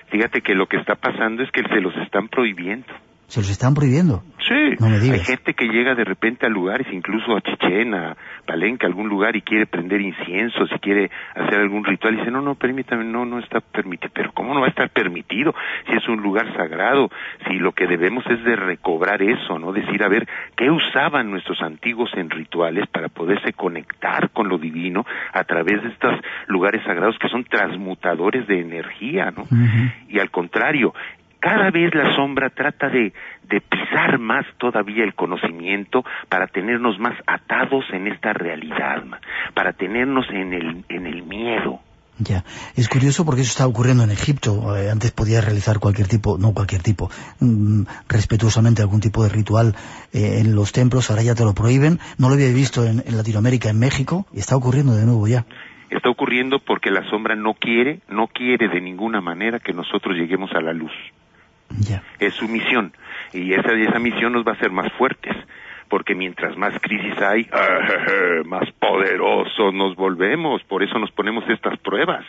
Fíjate que lo que está pasando es que se los están prohibiendo. ¿Se los están prohibiendo? Sí, hay gente que llega de repente a lugares, incluso a Chichén, a Palenque, a algún lugar y quiere prender incienso, si quiere hacer algún ritual y dice, no, no, permítame, no, no está permitido. Pero ¿cómo no va a estar permitido si es un lugar sagrado? Si lo que debemos es de recobrar eso, ¿no? Decir, a ver, ¿qué usaban nuestros antiguos en rituales para poderse conectar con lo divino a través de estos lugares sagrados que son transmutadores de energía, ¿no? Y al contrario, cada vez la sombra trata de, pisar más todavía el conocimiento para tenernos más atados en esta realidad, para tenernos en el, en el miedo. Ya, es curioso porque eso está ocurriendo en Egipto. Eh, antes podía realizar cualquier tipo, no cualquier tipo, mm, respetuosamente algún tipo de ritual eh, en los templos, ahora ya te lo prohíben. No lo había visto en, en Latinoamérica, en México, y está ocurriendo de nuevo ya está ocurriendo porque la sombra no quiere, no quiere de ninguna manera que nosotros lleguemos a la luz. Es su misión. Y esa, esa misión nos va a hacer más fuertes. Porque mientras más crisis hay, más poderosos nos volvemos. Por eso nos ponemos estas pruebas.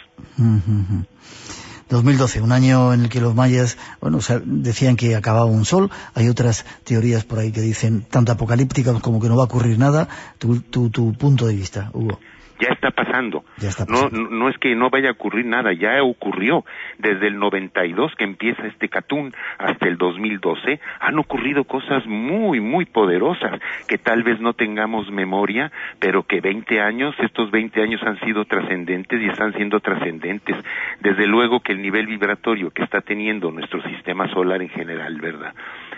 2012, un año en el que los mayas, bueno, decían que acababa un sol, hay otras teorías por ahí que dicen tanto apocalípticas como que no va a ocurrir nada. Tu, tu, tu punto de vista, Hugo ya está pasando. No, no es que no vaya a ocurrir nada, ya ocurrió. Desde el 92 que empieza este Catún hasta el 2012 han ocurrido cosas muy, muy poderosas que tal vez no tengamos memoria, pero que 20 años, estos 20 años han sido trascendentes y están siendo trascendentes. Desde luego que el nivel vibratorio que está teniendo nuestro sistema solar en general, ¿verdad?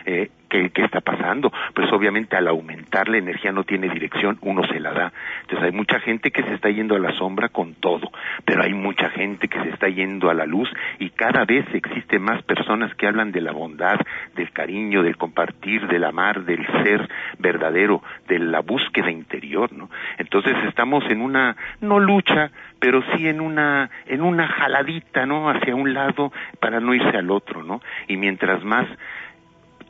Eh, ¿qué, ¿Qué está pasando? Pues obviamente al aumentar la energía no tiene dirección, uno se la da. Entonces hay mucha gente que se está yendo a la sombra con todo, pero hay mucha gente que se está yendo a la luz y cada vez existen más personas que hablan de la bondad, del cariño, del compartir, del amar, del ser verdadero, de la búsqueda interior, ¿no? Entonces estamos en una no lucha, pero sí en una en una jaladita, ¿no? hacia un lado para no irse al otro, ¿no? Y mientras más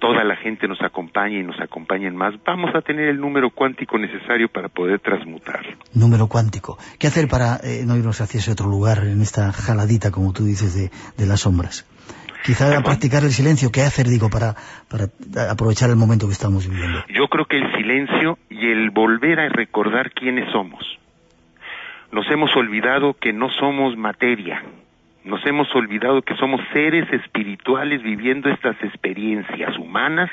toda la gente nos acompañe y nos acompañen más, vamos a tener el número cuántico necesario para poder transmutar. Número cuántico. ¿Qué hacer para eh, no irnos hacia ese otro lugar, en esta jaladita, como tú dices, de, las sombras? Quizá practicar el silencio. ¿Qué hacer, digo, para, para aprovechar el momento que estamos viviendo? Yo creo que el silencio y el volver a recordar quiénes somos. Nos hemos olvidado que no somos materia, nos hemos olvidado que somos seres espirituales viviendo estas experiencias humanas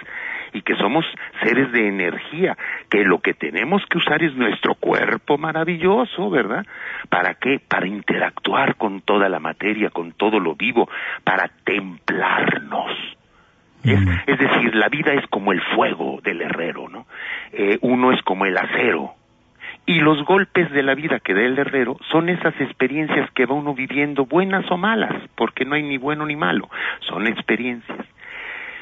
y que somos seres de energía, que lo que tenemos que usar es nuestro cuerpo maravilloso, ¿verdad? ¿Para qué? Para interactuar con toda la materia, con todo lo vivo, para templarnos. Es, mm. es decir, la vida es como el fuego del herrero, ¿no? Eh, uno es como el acero, y los golpes de la vida que da el herrero son esas experiencias que va uno viviendo, buenas o malas, porque no hay ni bueno ni malo, son experiencias.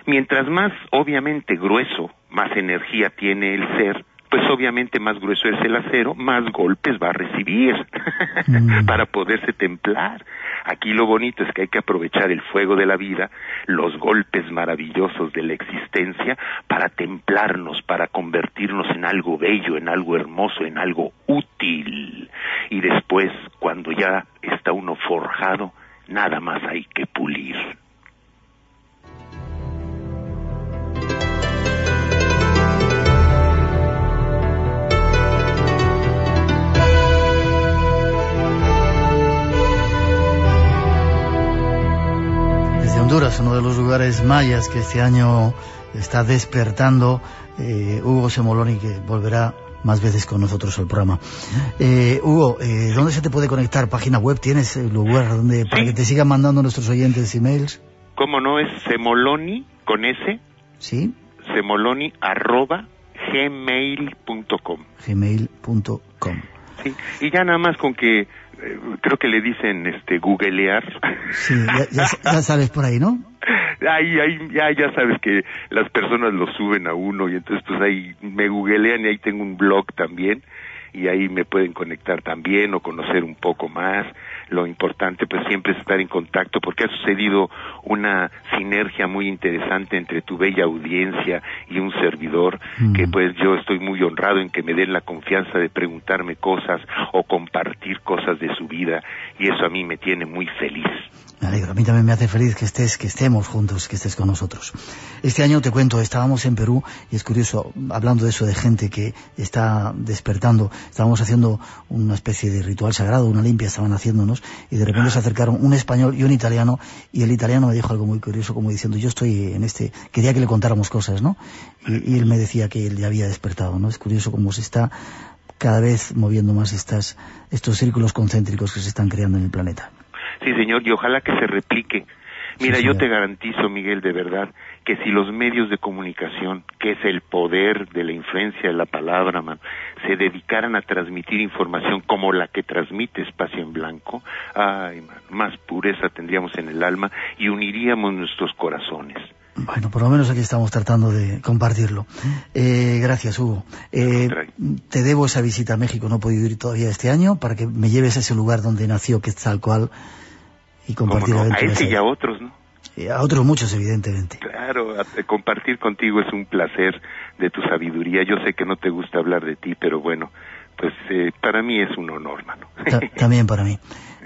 Mientras más, obviamente, grueso, más energía tiene el ser, pues obviamente más grueso es el acero, más golpes va a recibir mm. para poderse templar. Aquí lo bonito es que hay que aprovechar el fuego de la vida, los golpes maravillosos de la existencia, para templarnos, para convertirnos en algo bello, en algo hermoso, en algo útil. Y después, cuando ya está uno forjado, nada más hay que pulir. Honduras, uno de los lugares mayas que este año está despertando. Eh, Hugo Semoloni, que volverá más veces con nosotros al programa. Eh, Hugo, eh, ¿dónde se te puede conectar? ¿Página web? ¿Tienes lugar donde, para que te sigan mandando nuestros oyentes emails? ¿Cómo no? Es semoloni con S. Sí. Semoloni arroba gmail.com. Gmail.com. Sí, y ya nada más con que creo que le dicen este googlear. Sí, ya, sabes por ahí, ¿no? Ahí, ahí, ya, ya sabes que las personas lo suben a uno y entonces pues ahí me googlean y ahí tengo un blog también y ahí me pueden conectar también o conocer un poco más. Lo importante pues siempre es estar en contacto porque ha sucedido una sinergia muy interesante entre tu bella audiencia y un servidor mm. que pues yo estoy muy honrado en que me den la confianza de preguntarme cosas o compartir cosas de su vida y eso a mí me tiene muy feliz. Me alegro, a mí también me hace feliz que estés, que estemos juntos, que estés con nosotros. Este año te cuento, estábamos en Perú y es curioso, hablando de eso de gente que está despertando, estábamos haciendo una especie de ritual sagrado, una limpia estaban haciéndonos y de repente se acercaron un español y un italiano y el italiano me dijo algo muy curioso como diciendo yo estoy en este, quería que le contáramos cosas, ¿no? Y, y él me decía que él ya había despertado, ¿no? Es curioso cómo se está cada vez moviendo más estas, estos círculos concéntricos que se están creando en el planeta. Sí, señor, y ojalá que se replique. Mira, yo te garantizo, Miguel, de verdad, que si los medios de comunicación, que es el poder de la influencia de la palabra, man, se dedicaran a transmitir información como la que transmite Espacio en Blanco, ay, man, más pureza tendríamos en el alma y uniríamos nuestros corazones. Bueno, por lo menos aquí estamos tratando de compartirlo. Eh, gracias, Hugo. Eh, te debo esa visita a México, no he podido ir todavía este año, para que me lleves a ese lugar donde nació cual y compartir no? A ese y a otros, ¿no? a otros muchos, evidentemente. Claro, compartir contigo es un placer de tu sabiduría. Yo sé que no te gusta hablar de ti, pero bueno, pues eh, para mí es un honor, mano. también para mí.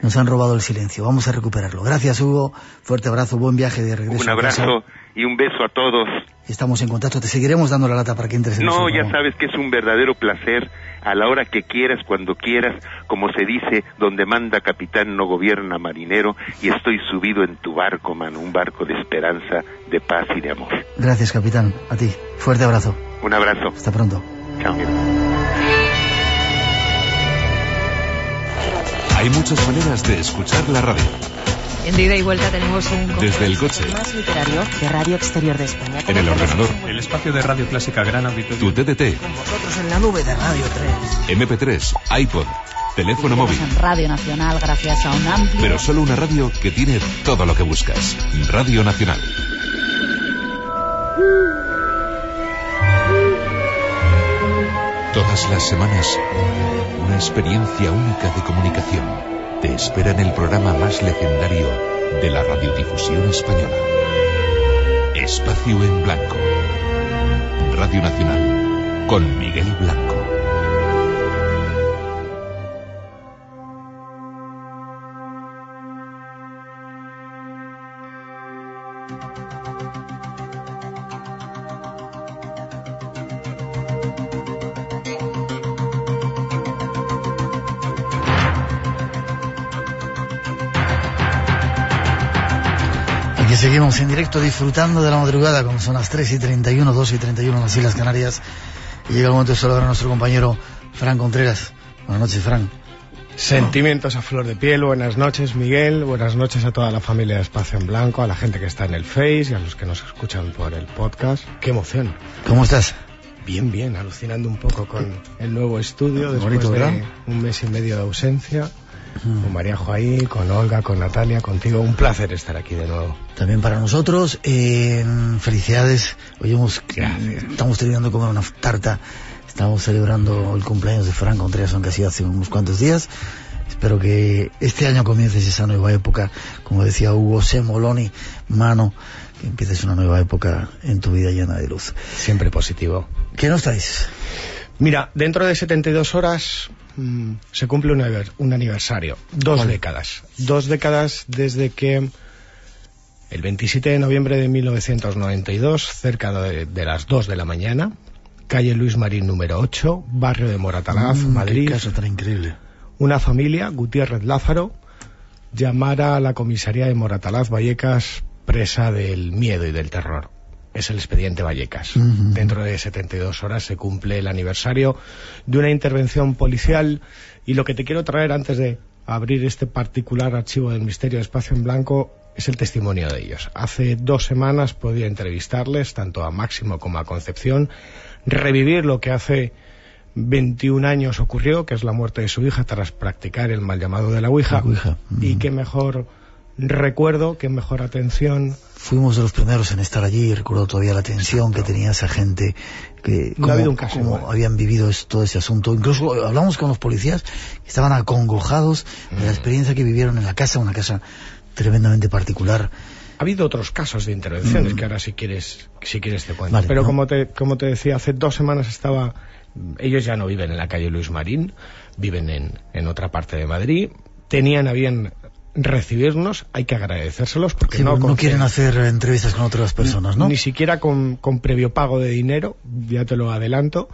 Nos han robado el silencio. Vamos a recuperarlo. Gracias, Hugo. Fuerte abrazo, buen viaje de regreso. Un abrazo y un beso a todos. Estamos en contacto. Te seguiremos dando la lata para que entres en No, ya sabes que es un verdadero placer a la hora que quieras, cuando quieras, como se dice, donde manda capitán no gobierna marinero, y estoy subido en tu barco, mano, un barco de esperanza, de paz y de amor. Gracias, capitán. A ti. Fuerte abrazo. Un abrazo. Hasta pronto. Chao. Hay muchas maneras de escuchar la radio. En ida y vuelta tenemos un Desde el coche, más literario de Radio Exterior de España. en el ordenador, El espacio de Radio Clásica Gran Auditorio. tu TDT, Con vosotros en la nube de Radio 3. MP3, iPod, teléfono móvil. En Radio Nacional gracias a un amplio... Pero solo una radio que tiene todo lo que buscas. Radio Nacional. Todas las semanas, una experiencia única de comunicación te espera en el programa más legendario de la radiodifusión española. Espacio en Blanco. Radio Nacional. Con Miguel Blanco. En directo disfrutando de la madrugada, como son las 3 y 31, 2 y 31 en las Islas Canarias. Y llega el momento de saludar a nuestro compañero Fran Contreras. Buenas noches, Fran. Sentimientos a flor de piel, buenas noches Miguel, buenas noches a toda la familia de Espacio en Blanco, a la gente que está en el Face y a los que nos escuchan por el podcast. ¡Qué emoción! ¿Cómo estás? Bien, bien, alucinando un poco con el nuevo estudio después Bonito, de un mes y medio de ausencia. Con Maríajo ahí, con Olga, con Natalia, contigo. Un placer estar aquí de nuevo. También para nosotros, eh, felicidades. Hoy hemos, Gracias. estamos terminando de comer una tarta. Estamos celebrando el cumpleaños de Fran Contreras, aunque ha sido hace unos cuantos días. Espero que este año comiences esa nueva época, como decía Hugo Semoloni, mano, que empieces una nueva época en tu vida llena de luz. Siempre positivo. ¿Qué nos traes? Mira, dentro de 72 horas mm, se cumple un, aniversario. Dos décadas. Dos décadas desde que el 27 de noviembre de 1992, cerca de, de las 2 de la mañana, calle Luis Marín número 8, barrio de Moratalaz, Mm, Madrid, Qué caso tan increíble. una familia, Gutiérrez Lázaro, llamara a la comisaría de Moratalaz, Vallecas, presa del miedo y del terror. Es el expediente Vallecas. Ujú. Dentro de 72 horas se cumple el aniversario de una intervención policial y lo que te quiero traer antes de abrir este particular archivo del misterio de Espacio en Blanco es el testimonio de ellos. Hace dos semanas podía entrevistarles, tanto a Máximo como a Concepción, revivir lo que hace 21 años ocurrió, que es la muerte de su hija tras practicar el mal llamado de la Ouija. La Ouija, Y qué mejor recuerdo, qué mejor atención. Fuimos de los primeros en estar allí y recuerdo todavía la tensión que tenía esa gente, que No ha cómo habían vivido es- todo ese asunto. Incluso hablamos con los policías que estaban acongojados de Mm. la experiencia que vivieron en la casa, una casa tremendamente particular. Ha habido otros casos de intervenciones Mm. que ahora si quieres, si quieres te cuento. Vale, Pero ¿no? como te, como te decía, hace dos semanas estaba, ellos ya no viven en la calle Luis Marín, viven en, en otra parte de Madrid, tenían a bien recibirnos, hay que agradecérselos porque Sí, no, quieren hacer entrevistas con otras personas, ¿no? Ni siquiera con, con previo pago de dinero, ya te lo adelanto.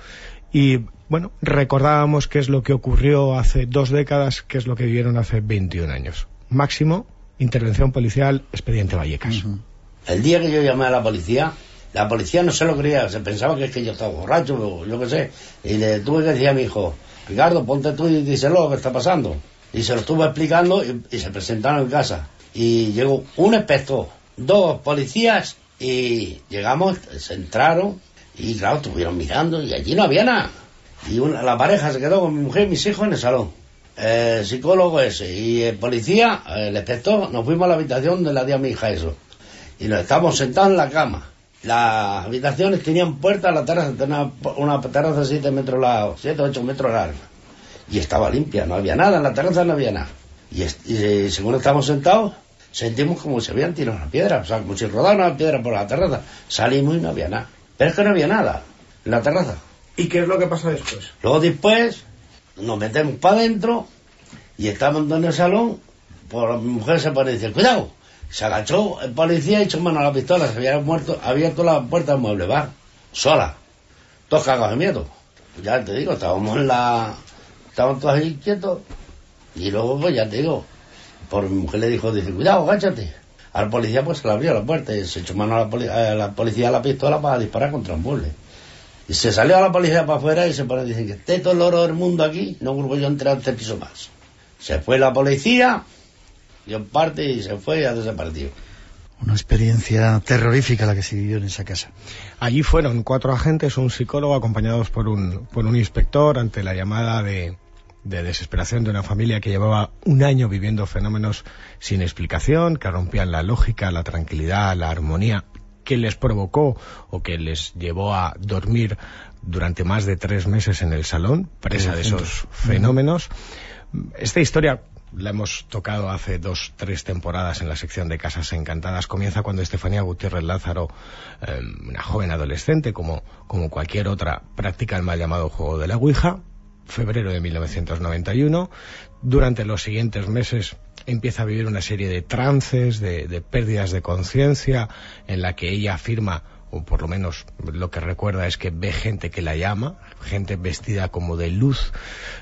Y bueno, recordábamos qué es lo que ocurrió hace dos décadas, qué es lo que vivieron hace 21 años. Máximo, intervención policial, expediente Vallecas. El día que yo llamé a la policía, la policía no se lo creía, se pensaba que es que yo estaba borracho yo qué sé. Y le tuve que decir a mi hijo, Ricardo, ponte tú y díselo lo que está pasando. Y se lo estuve explicando y, y se presentaron en casa. Y llegó un inspector, dos policías y llegamos, se entraron y claro, estuvieron mirando y allí no había nada. Y una- la pareja se quedó con mi mujer y mis hijos en el salón. El psicólogo ese y el policía, el inspector, nos fuimos a la habitación de la tía mi hija eso y nos estábamos sentados en la cama. Las habitaciones tenían puertas, la terraza tenía una terraza de 7 metros largo, 7 o 8 metros larga. Y estaba limpia, no había nada, en la terraza no había nada. Y, y, eh, según estábamos sentados, sentimos como si se habían tirado una piedra, o sea, como si rodara una piedra por la terraza. Salimos y no había nada. Pero es que no había nada en la terraza. ¿Y qué es lo que pasa después? Luego después nos metemos para adentro y estamos en el salón por mi mujer se pone y dice, cuidado. Se agachó el policía y echó mano a la pistola. Se había muerto, abierto la puerta del mueble bar. Sola. Todos cagados de miedo. Ya te digo, estábamos en la... Estaban todos ahí quietos. Y luego, pues ya te digo, por mi mujer le dijo, dice, cuidado, agáchate. Al policía pues se le abrió la puerta y se echó mano a la, poli- a la policía a la pistola para disparar contra un mueble. Y se salió a la policía para afuera y se pone, dice que esté todo el oro del mundo aquí, no vuelvo yo a entrar a este piso más. Se fue la policía, dio parte y se fue y ya desapareció. Una experiencia terrorífica la que se vivió en esa casa. Allí fueron cuatro agentes, un psicólogo acompañados por un, por un inspector ante la llamada de, de desesperación de una familia que llevaba un año viviendo fenómenos sin explicación, que rompían la lógica, la tranquilidad, la armonía, que les provocó o que les llevó a dormir durante más de tres meses en el salón, presa de esos fenómenos. Esta historia la hemos tocado hace dos, tres temporadas en la sección de Casas Encantadas. Comienza cuando Estefanía Gutiérrez Lázaro, eh, una joven adolescente, como, como cualquier otra, practica el mal llamado juego de la Ouija, febrero de 1991. Durante los siguientes meses empieza a vivir una serie de trances, de, de pérdidas de conciencia, en la que ella afirma o por lo menos lo que recuerda es que ve gente que la llama, gente vestida como de luz,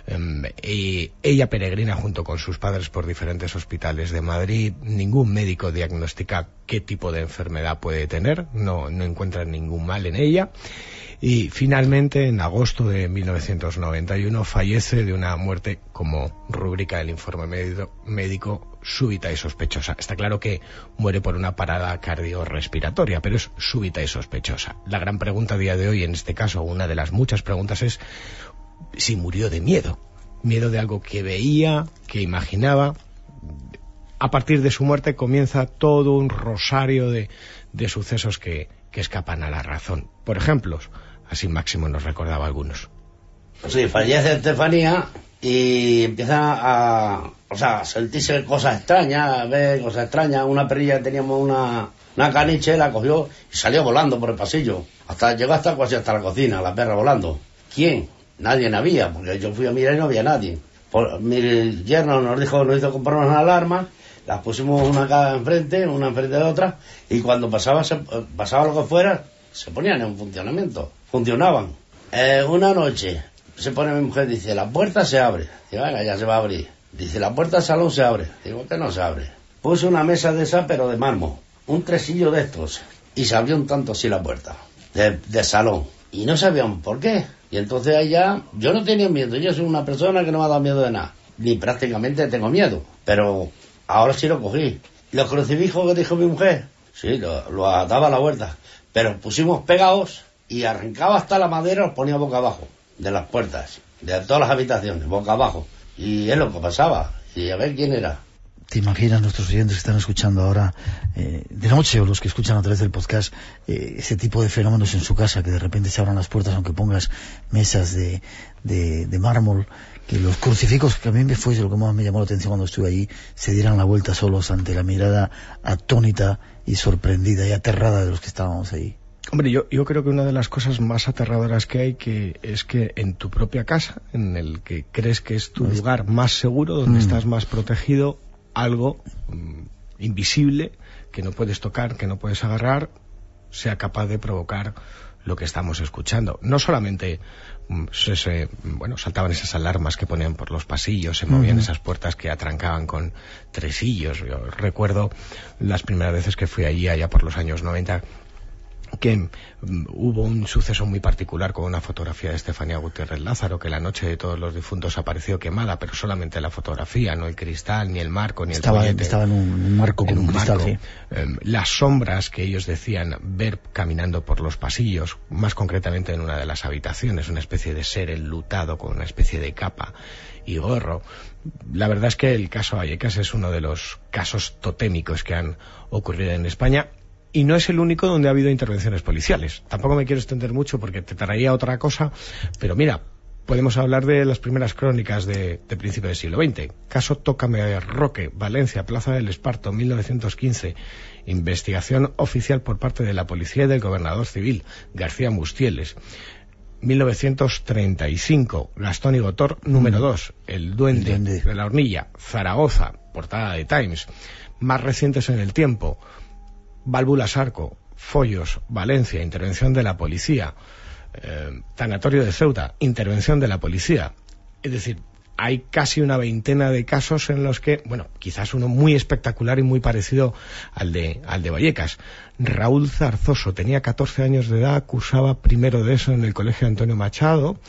em, y ella peregrina junto con sus padres por diferentes hospitales de Madrid, ningún médico diagnostica qué tipo de enfermedad puede tener, no, no encuentran ningún mal en ella, y finalmente en agosto de 1991 fallece de una muerte como rubrica el informe médico, médico súbita y sospechosa. Está claro que muere por una parada cardiorrespiratoria, pero es súbita y sospechosa. La gran pregunta a día de hoy, en este caso, una de las muchas preguntas es si murió de miedo. Miedo de algo que veía, que imaginaba. A partir de su muerte comienza todo un rosario de, de sucesos que, que escapan a la razón. Por ejemplo, así Máximo nos recordaba algunos. Sí, fallece Estefanía y empieza a, o sea, sentirse cosas extrañas, a ver cosas extrañas. Una perrilla teníamos una, una caniche, la cogió y salió volando por el pasillo. Hasta llegó hasta casi hasta la cocina, la perra volando. ¿Quién? Nadie había, porque yo fui a mirar y no había nadie. Por, mi yerno nos dijo, nos hizo comprar unas alarmas, las pusimos una cada enfrente, una enfrente de otra, y cuando pasaba, se, pasaba lo que fuera, se ponían en funcionamiento, funcionaban. Eh, una noche se pone mi mujer, dice, la puerta se abre. Dice, venga, ya se va a abrir. Dice, la puerta del salón se abre. Digo, que no se abre. Puse una mesa de esa, pero de mármol. Un tresillo de estos. Y se abrió un tanto así la puerta. De, de salón. Y no sabíamos por qué. Y entonces allá, yo no tenía miedo. Yo soy una persona que no me ha dado miedo de nada. Ni prácticamente tengo miedo. Pero ahora sí lo cogí. Los crucifijos que dijo mi mujer, sí, lo, ataba a la vuelta. Pero pusimos pegados y arrancaba hasta la madera, los ponía boca abajo de las puertas, de todas las habitaciones, boca abajo. Y es lo que pasaba. Y a ver quién era. ¿Te imaginas nuestros oyentes que están escuchando ahora eh, de noche o los que escuchan a través del podcast eh, ese tipo de fenómenos en su casa, que de repente se abran las puertas aunque pongas mesas de, de, de mármol, que los crucifijos, que a mí me fue lo que más me llamó la atención cuando estuve allí, se dieran la vuelta solos ante la mirada atónita y sorprendida y aterrada de los que estábamos ahí. Hombre, yo, yo creo que una de las cosas más aterradoras que hay que es que en tu propia casa, en el que crees que es tu lugar más seguro, donde Mm. estás más protegido, algo mm, invisible que no puedes tocar, que no puedes agarrar, sea capaz de provocar lo que estamos escuchando. No solamente mm, se, se- bueno, saltaban esas alarmas que ponían por los pasillos, se movían esas puertas que atrancaban con tresillos. Yo recuerdo las primeras veces que fui allí, allá por los años 90, que mm, hubo un suceso muy particular con una fotografía de Estefanía Gutiérrez Lázaro, que la noche de todos los difuntos apareció quemada, pero solamente la fotografía, no el cristal, ni el marco, ni Estaba, el estaba en un, marco en con un cristal, marco. sí. Em, las sombras que ellos decían ver caminando por los pasillos, más concretamente en una de las habitaciones, una especie de ser enlutado con una especie de capa y gorro. La verdad es que el caso Vallecas es uno de los casos totémicos que han ocurrido en España y no es el único donde ha habido intervenciones policiales. Tampoco me quiero extender mucho porque te traía otra cosa, pero mira, podemos hablar de las primeras crónicas de, de principio del siglo XX. Caso Tócame Roque, Valencia, Plaza del Esparto, 1915. Investigación oficial por parte de la policía y del gobernador civil, García Mustieles. 1935, Gastón y Gotor, número 2, El Duende, El Duende. de la Hornilla, Zaragoza, portada de Times. Más recientes en el tiempo, válvulas arco, follos, Valencia, intervención de la policía, eh, tanatorio de Ceuta, intervención de la policía. Es decir, hay casi una veintena de casos en los que, bueno, quizás uno muy espectacular y muy parecido al de, al de Vallecas. Raúl Zarzoso tenía 14 años de edad, cursaba primero de eso en el Colegio Antonio Machado,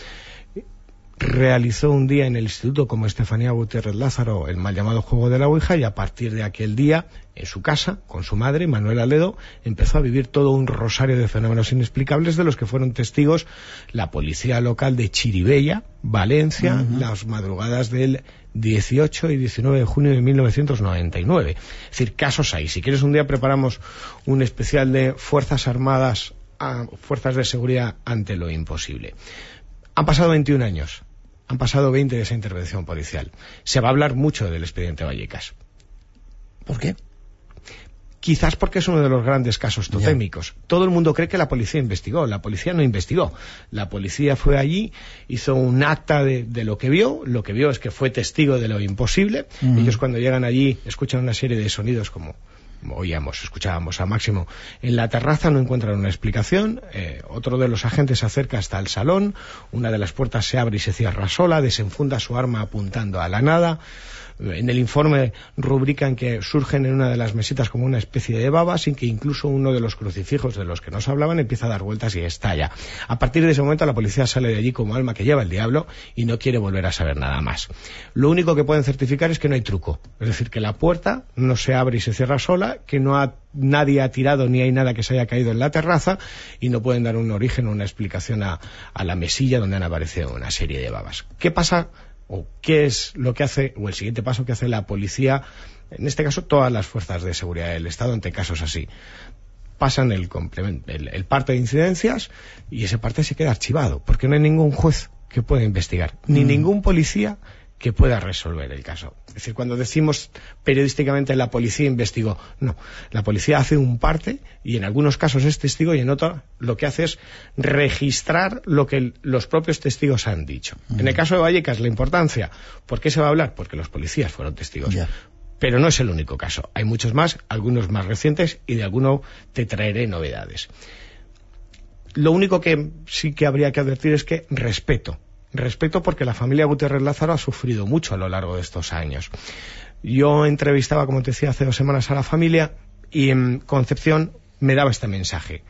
realizó un día en el instituto como Estefanía Gutiérrez Lázaro el mal llamado juego de la Ouija y a partir de aquel día en su casa con su madre Manuela Ledo empezó a vivir todo un rosario de fenómenos inexplicables de los que fueron testigos la policía local de Chiribella, Valencia, las madrugadas del 18 y 19 de junio de 1999. Es decir, casos hay. Si quieres un día preparamos un especial de Fuerzas Armadas a Fuerzas de Seguridad ante lo imposible. Han pasado 21 años han pasado 20 de esa intervención policial. Se va a hablar mucho del expediente Vallecas. ¿Por qué? Quizás porque es uno de los grandes casos totémicos. Todo el mundo cree que la policía investigó. La policía no investigó. La policía fue allí, hizo un acta de, lo que vio. Lo que vio es que fue testigo de lo imposible. Ellos cuando llegan allí escuchan una serie de sonidos como oíamos, escuchábamos a Máximo, en la terraza no encuentran una explicación, eh, otro de los agentes se acerca hasta el salón, una de las puertas se abre y se cierra sola, desenfunda su arma apuntando a la nada, en el informe rubrican que surgen en una de las mesitas como una especie de baba, sin que incluso uno de los crucifijos de los que nos hablaban empieza a dar vueltas y estalla. A partir de ese momento la policía sale de allí como alma que lleva el diablo y no quiere volver a saber nada más. Lo único que pueden certificar es que no hay truco. Es decir, que la puerta no se abre y se cierra sola, que no ha, nadie ha tirado ni hay nada que se haya caído en la terraza y no pueden dar un origen o una explicación a, a la mesilla donde han aparecido una serie de babas. ¿Qué pasa o qué es lo que hace, o el siguiente paso que hace la policía, en este caso todas las fuerzas de seguridad del Estado ante casos así. Pasan el, el, el parte de incidencias y ese parte se queda archivado, porque no hay ningún juez que pueda investigar, ni mm. ningún policía que pueda resolver el caso. Es decir, cuando decimos periodísticamente la policía investigó, no, la policía hace un parte y en algunos casos es testigo y en otros lo que hace es registrar lo que los propios testigos han dicho. En el caso de Vallecas, la importancia, ¿por qué se va a hablar? Porque los policías fueron testigos. Pero no es el único caso. Hay muchos más, algunos más recientes y de alguno te traeré novedades. Lo único que sí que habría que advertir es que respeto Respeto porque la familia Gutiérrez Lázaro ha sufrido mucho a lo largo de estos años. Yo entrevistaba, como te decía, hace dos semanas a la familia y en Concepción me daba este mensaje.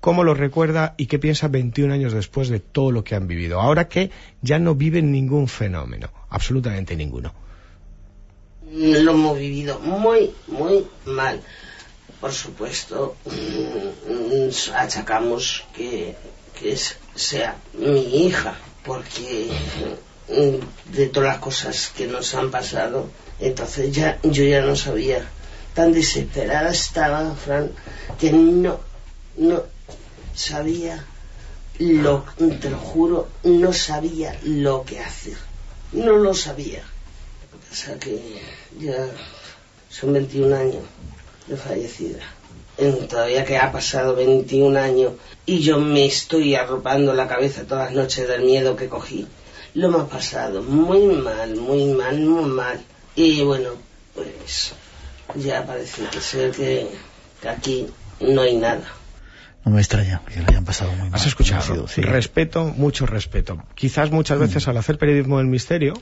¿Cómo lo recuerda y qué piensa 21 años después de todo lo que han vivido? Ahora que ya no viven ningún fenómeno, absolutamente ninguno. Lo hemos vivido muy, muy mal. Por supuesto, mm, achacamos que, que sea mi hija porque mm, de todas las cosas que nos han pasado, entonces ya yo ya no sabía, tan desesperada estaba, Fran, que no, no sabía lo, te lo juro, no sabía lo que hacer, no lo sabía. O sea que ya son 21 años de fallecida todavía que ha pasado 21 años y yo me estoy arropando la cabeza todas las noches del miedo que cogí. Lo hemos pasado muy mal, muy mal, muy mal. Y bueno, pues ya parece que ser que, aquí no hay nada. No me extraña que lo hayan pasado muy mal. Has escuchado. Respeto, mucho respeto. Quizás muchas veces mm. al hacer periodismo del misterio,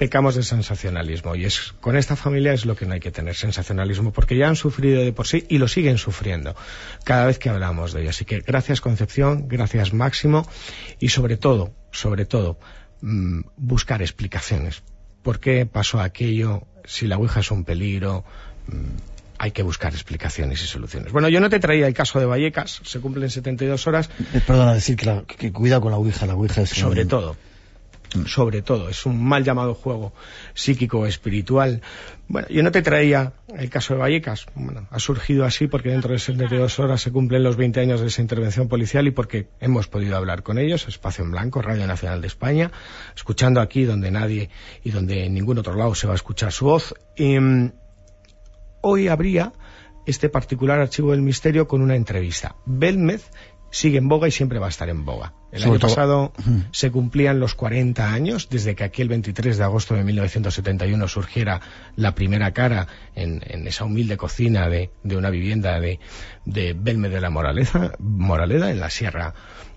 pecamos de sensacionalismo. Y es con esta familia es lo que no hay que tener sensacionalismo porque ya han sufrido de por sí y lo siguen sufriendo cada vez que hablamos de ello. Así que gracias Concepción gracias Máximo y sobre todo sobre todo mm, buscar explicaciones. Por qué pasó aquello si la ouija es un peligro mm, hay que buscar explicaciones y soluciones. Bueno, yo no te traía el caso de Vallecas, se cumplen 72 horas. Eh, perdona, decir que, que, cuida con la Ouija, la Ouija es... Sobre todo, sobre todo. Es un mal llamado juego psíquico espiritual. Bueno, yo no te traía el caso de Vallecas. Bueno, ha surgido así porque dentro de 72 horas se cumplen los 20 años de esa intervención policial y porque hemos podido hablar con ellos, Espacio en Blanco, Radio Nacional de España, escuchando aquí donde nadie y donde en ningún otro lado se va a escuchar su voz. Y mm, hoy habría este particular archivo del misterio con una entrevista. Belmez sigue en boga y siempre va a estar en boga. El Sobre año pasado se cumplían los 40 años desde que aquí el 23 de agosto de 1971 surgiera la primera cara en, en esa humilde cocina de, de una vivienda de, de Belme de la Moraleza, Moraleda, en la Sierra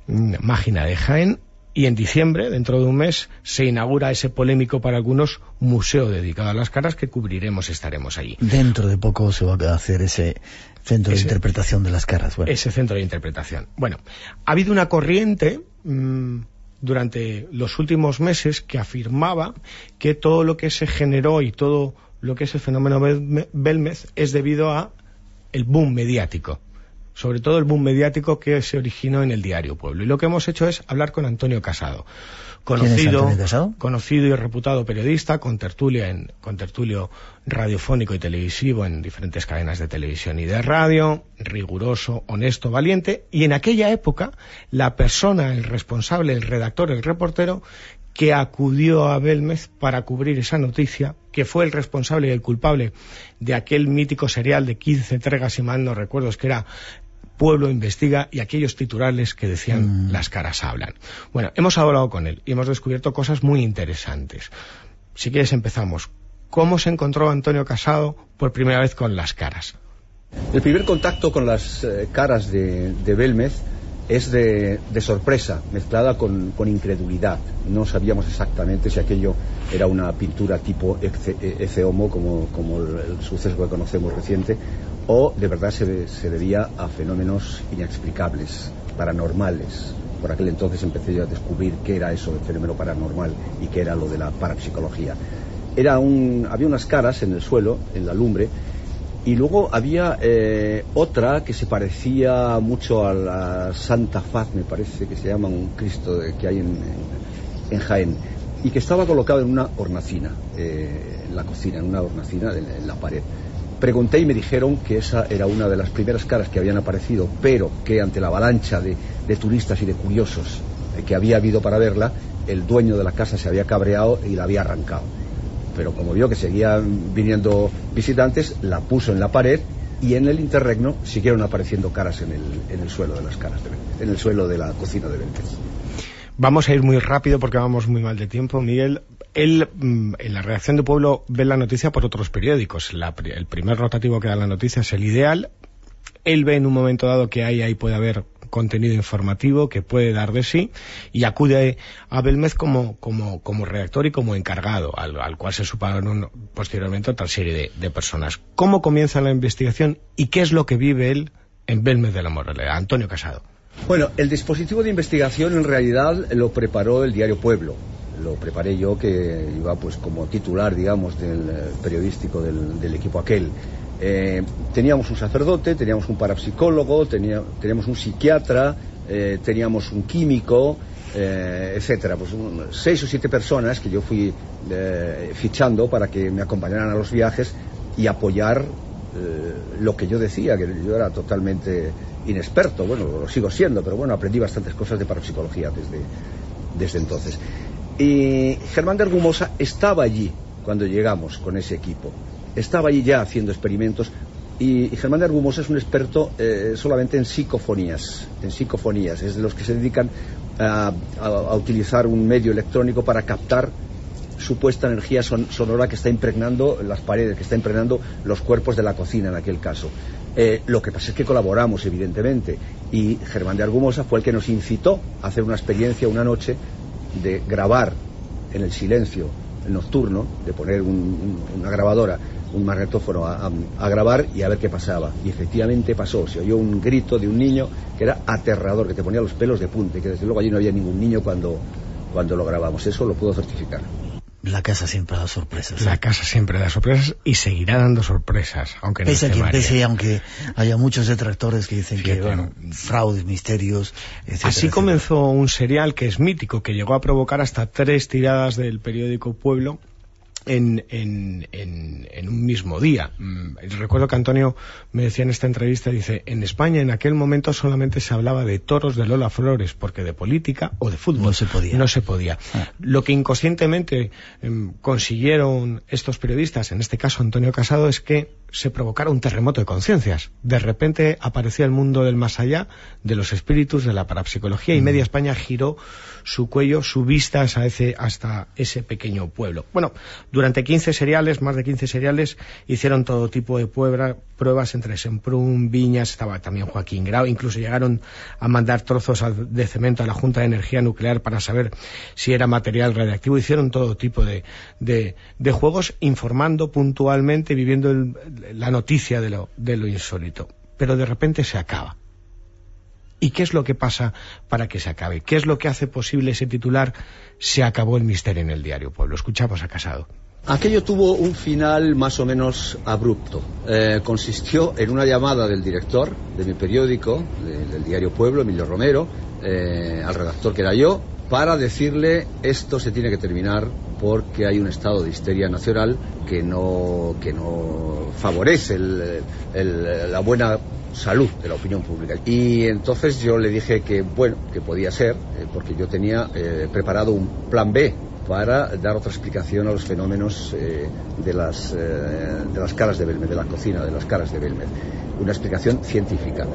mm, Mágina de Jaén. Y en diciembre, dentro de un mes, se inaugura ese polémico para algunos museo dedicado a las caras que cubriremos, estaremos allí. Dentro de poco se va a hacer ese centro de interpretación de las caras. Bueno, ese centro de interpretación. Bueno, ha habido una corriente mm, durante los últimos meses que afirmaba que todo lo que se generó y todo lo que es el fenómeno Belme- Belmez es debido a el boom mediático. Sobre todo el boom mediático que se originó en el diario Pueblo. Y lo que hemos hecho es hablar con Antonio Casado. ¿Quién es Conocido, Antonio Casado? conocido y reputado periodista, con tertulia en, con tertulio radiofónico y televisivo en diferentes cadenas de televisión y de radio, riguroso, honesto, valiente, y en aquella época la persona, el responsable, el redactor, el reportero, que acudió a Belmez para cubrir esa noticia, que fue el responsable y el culpable de aquel mítico serial de 15 entregas, si mal no recuerdo, que era Pueblo investiga y aquellos titulares que decían las caras hablan. Bueno, hemos hablado con él y hemos descubierto cosas muy interesantes. Si quieres empezamos. ¿Cómo se encontró Antonio Casado por primera vez con las caras? El primer contacto con las eh, caras de, de Belmez es de, de sorpresa, mezclada con, con incredulidad. No sabíamos exactamente si aquello era una pintura tipo Ece, Ece Homo, como, como el, suceso que conocemos reciente, o de verdad se, se debía a fenómenos inexplicables, paranormales. Por aquel entonces empecé yo a descubrir qué era eso del fenómeno paranormal y qué era lo de la parapsicología. Era un, había unas caras en el suelo, en la lumbre, y luego había eh, otra que se parecía mucho a la Santa Faz, me parece que se llama un Cristo que hay en, Jaén, y que estaba colocado en una hornacina, eh, en la cocina, en una hornacina en, la pared. Pregunté y me dijeron que esa era una de las primeras caras que habían aparecido, pero que ante la avalancha de, de turistas y de curiosos eh, que había habido para verla, el dueño de la casa se había cabreado y la había arrancado pero como vio que seguían viniendo visitantes, la puso en la pared y en el interregno siguieron apareciendo caras en el, en el suelo de las caras, de en el suelo de la cocina de Belmez. Vamos a ir muy rápido porque vamos muy mal de tiempo, Miguel. Él, mm, en la redacción de Pueblo, ve la noticia por otros periódicos. El primer rotativo que da la noticia es el ideal. Él ve en un momento dado que ahí, ahí puede haber contenido informativo que puede dar de sí y acude a Belmez como, como, como redactor y como encargado, al, al cual se suparon posteriormente otra serie de, personas. ¿Cómo comienza la investigación y qué es lo que vive él en Belmez de la Moraleda? Antonio Casado. Bueno, el dispositivo de investigación en realidad lo preparó el diario Pueblo. Lo preparé yo, que iba pues como titular, digamos, del eh, periodístico del equipo aquel. Eh, teníamos un sacerdote, teníamos un parapsicólogo, tenía- teníamos un psiquiatra, eh, teníamos un químico, eh, etcétera. Pues seis o siete personas que yo fui eh, fichando para que me acompañaran a los viajes y apoyar lo que yo decía, que yo era totalmente inexperto, bueno, lo sigo siendo, pero bueno, aprendí bastantes cosas de parapsicología desde, desde entonces. Y Germán de Argumosa estaba allí cuando llegamos con ese equipo, estaba allí ya haciendo experimentos y, Germán de Argumosa es un experto eh, solamente en psicofonías, en psicofonías, es de los que se dedican a, utilizar un medio electrónico para captar supuesta energía son- sonora que está impregnando las paredes, que está impregnando los cuerpos de la cocina en aquel caso. Eh, lo que pasa es que colaboramos, evidentemente, y Germán de Argumosa fue el que nos incitó a hacer una experiencia una noche de grabar en el silencio nocturno, de poner un- una grabadora, un magnetófono a, a- a grabar y a ver qué pasaba. Y efectivamente pasó, se oyó un grito de un niño que era aterrador, que te ponía los pelos de punta y que desde luego allí no había ningún niño cuando, cuando lo grabamos. Eso lo puedo certificar. La casa siempre da sorpresas. La casa siempre da sorpresas y seguirá dando sorpresas, aunque no Pese a quien pese, aunque haya muchos detractores que dicen que, bueno, fraudes, misterios, etcétera, Así etcétera. comenzó un serial que es mítico, que llegó a provocar hasta tres tiradas del periódico Pueblo en, en, en, en, un mismo día. Mm, recuerdo que Antonio me decía en esta entrevista, dice, en España en aquel momento solamente se hablaba de toros de Lola Flores, porque de política o de fútbol no se podía. No se podía. Ah. Lo que inconscientemente eh, consiguieron estos periodistas, en este caso Antonio Casado, es que se provocara un terremoto de conciencias. De repente aparecía el mundo del más allá, de los espíritus, de la parapsicología, y mm. media España giró su cuello, su vista hasta ese, hasta ese pequeño pueblo. Bueno, durante 15 seriales, más de 15 seriales, hicieron todo tipo de pruebas entre Semprún, Viñas, estaba también Joaquín Grau, incluso llegaron a mandar trozos de cemento a la Junta de Energía Nuclear para saber si era material radiactivo. Hicieron todo tipo de, de, de juegos informando puntualmente, viviendo el, la noticia de lo, de lo insólito. Pero de repente se acaba. ¿Y qué es lo que pasa para que se acabe? ¿Qué es lo que hace posible ese titular? Se acabó el misterio en el diario Pueblo. Escuchamos a Casado. Aquello tuvo un final más o menos abrupto. Eh, consistió en una llamada del director de mi periódico, del diario Pueblo, Emilio Romero, eh, al redactor que era yo, para decirle esto se tiene que terminar porque hay un estado de histeria nacional que no, que no favorece la buena salud de la opinión pública. Y entonces yo le dije que, bueno, que podía ser, eh, porque yo tenía eh, preparado un plan B para dar otra explicación a los fenómenos eh, de, las, de las caras de Belmez, de la cocina de las caras de Belmez una explicación científica.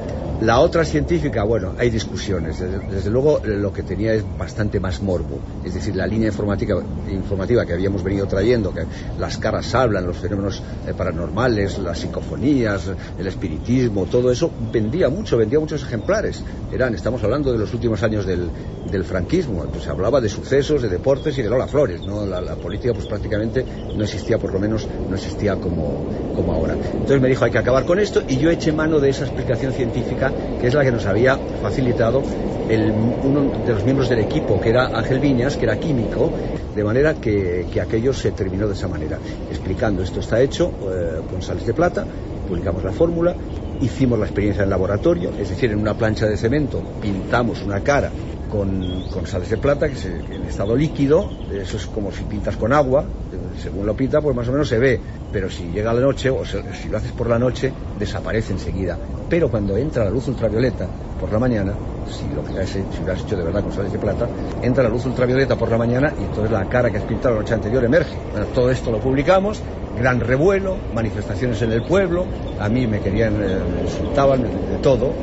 La otra científica, bueno, hay discusiones. Desde, luego lo que tenía es bastante más morbo. Es decir, la línea informativa, informativa que habíamos venido trayendo, que las caras hablan, los fenómenos eh, paranormales, las psicofonías, el espiritismo, todo eso vendía mucho, vendía muchos ejemplares. Eran, estamos hablando de los últimos años del, del franquismo. Pues se hablaba de sucesos, de deportes y de Flores. ¿no? La, la, política pues prácticamente no existía, por lo menos no existía como, como ahora. Entonces me dijo hay que acabar con esto y yo eché mano de esa explicación científica que es la que nos había facilitado uno de los miembros del equipo, que era Ángel Viñas, que era químico, de manera que, que aquello se terminó de esa manera, explicando esto está hecho eh, con sales de plata, publicamos la fórmula, hicimos la experiencia en laboratorio, es decir, en una plancha de cemento pintamos una cara con, con sales de plata, que, se, en estado líquido, eso es como si pintas con agua, según lo pinta, pues más o menos se ve, pero si llega la noche, o si lo haces por la noche, desaparece enseguida. Pero cuando entra la luz ultravioleta por la mañana, si lo que si lo has hecho de verdad con sales de plata, entra la luz ultravioleta por la mañana y entonces la cara que has pintado la noche anterior emerge. Bueno, todo esto lo publicamos, gran revuelo, manifestaciones en el pueblo, a mí me querían, eh, me insultaban de todo,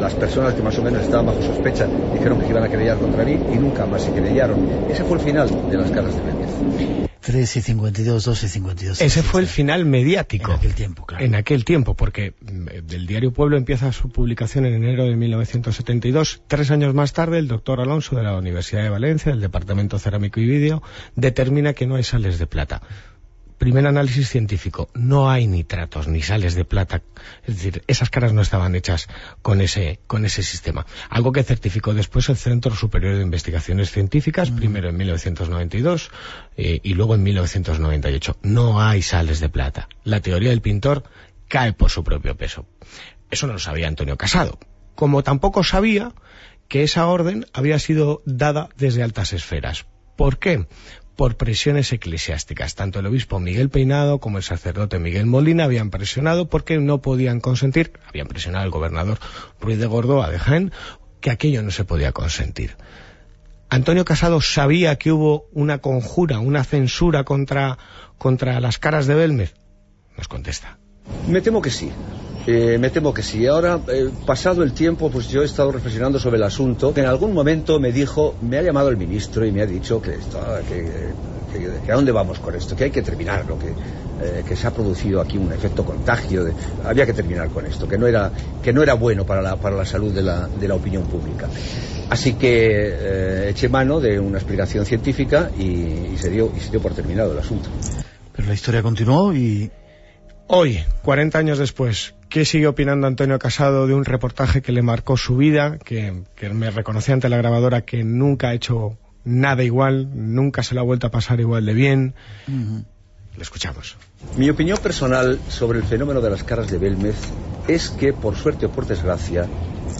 las personas que más o menos estaban bajo sospecha dijeron que se iban a querellar contra mí y nunca más se querellaron. Ese fue el final de las caras de Méndez. 3 y 52, 2 y 52. Ese fue el final mediático. En aquel tiempo, claro. En aquel tiempo, porque mm, del diario Pueblo empieza su publicación en enero de 1972. Tres años más tarde, el doctor Alonso de la Universidad de Valencia, del Departamento Cerámico y Vídeo, determina que no hay sales de plata primer análisis científico, no hay nitratos ni sales de plata, es decir, esas caras no estaban hechas con ese, con ese sistema. Algo que certificó después el Centro Superior de Investigaciones Científicas, mm. primero en 1992 eh, y luego en 1998. No hay sales de plata. La teoría del pintor cae por su propio peso. Eso no lo sabía Antonio Casado. Como tampoco sabía que esa orden había sido dada desde altas esferas. ¿Por qué? Por presiones eclesiásticas. Tanto el obispo Miguel Peinado como el sacerdote Miguel Molina habían presionado porque no podían consentir, habían presionado al gobernador Ruiz de Gordoa de Jaén, que aquello no se podía consentir. Antonio Casado sabía que hubo una conjura, una censura contra, contra las caras de Belmez. Nos contesta. Me temo que sí. Eh, me temo que sí. Ahora, eh, pasado el tiempo, pues yo he estado reflexionando sobre el asunto. En algún momento me dijo, me ha llamado el ministro y me ha dicho que, esto, que, a dónde vamos con esto, que hay que terminarlo, que, eh, que se ha producido aquí un efecto contagio, había que terminar con esto, que no era, que no era bueno para la, para la salud de la, de la opinión pública. Así que eché mano de una explicación científica y, y, se dio, y se dio por terminado el asunto. Pero la historia continuó y Hoy, 40 años después, ¿qué sigue opinando Antonio Casado de un reportaje que le marcó su vida, que, que me reconoció ante la grabadora que nunca ha hecho nada igual, nunca se lo ha vuelto a pasar igual de bien? Le escuchamos. Mi opinión personal sobre el fenómeno de las caras de Belmez es que, por suerte o por desgracia,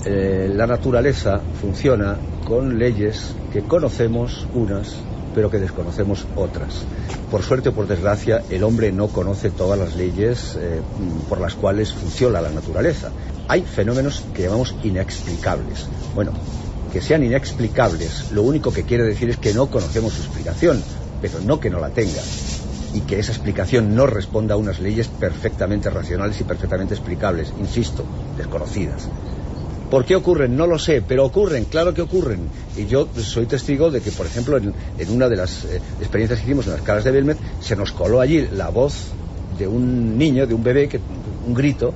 eh, la naturaleza funciona con leyes que conocemos unas pero que desconocemos otras. Por suerte o por desgracia, el hombre no conoce todas las leyes eh, por las cuales funciona la naturaleza. Hay fenómenos que llamamos inexplicables. Bueno, que sean inexplicables, lo único que quiere decir es que no conocemos su explicación, pero no que no la tenga y que esa explicación no responda a unas leyes perfectamente racionales y perfectamente explicables, insisto, desconocidas. ¿Por qué ocurren? No lo sé, pero ocurren, claro que ocurren. Y yo soy testigo de que, por ejemplo, en, una de las eh, experiencias que hicimos en las caras de Belmet, se nos coló allí la voz de un niño, de un bebé, que, un grito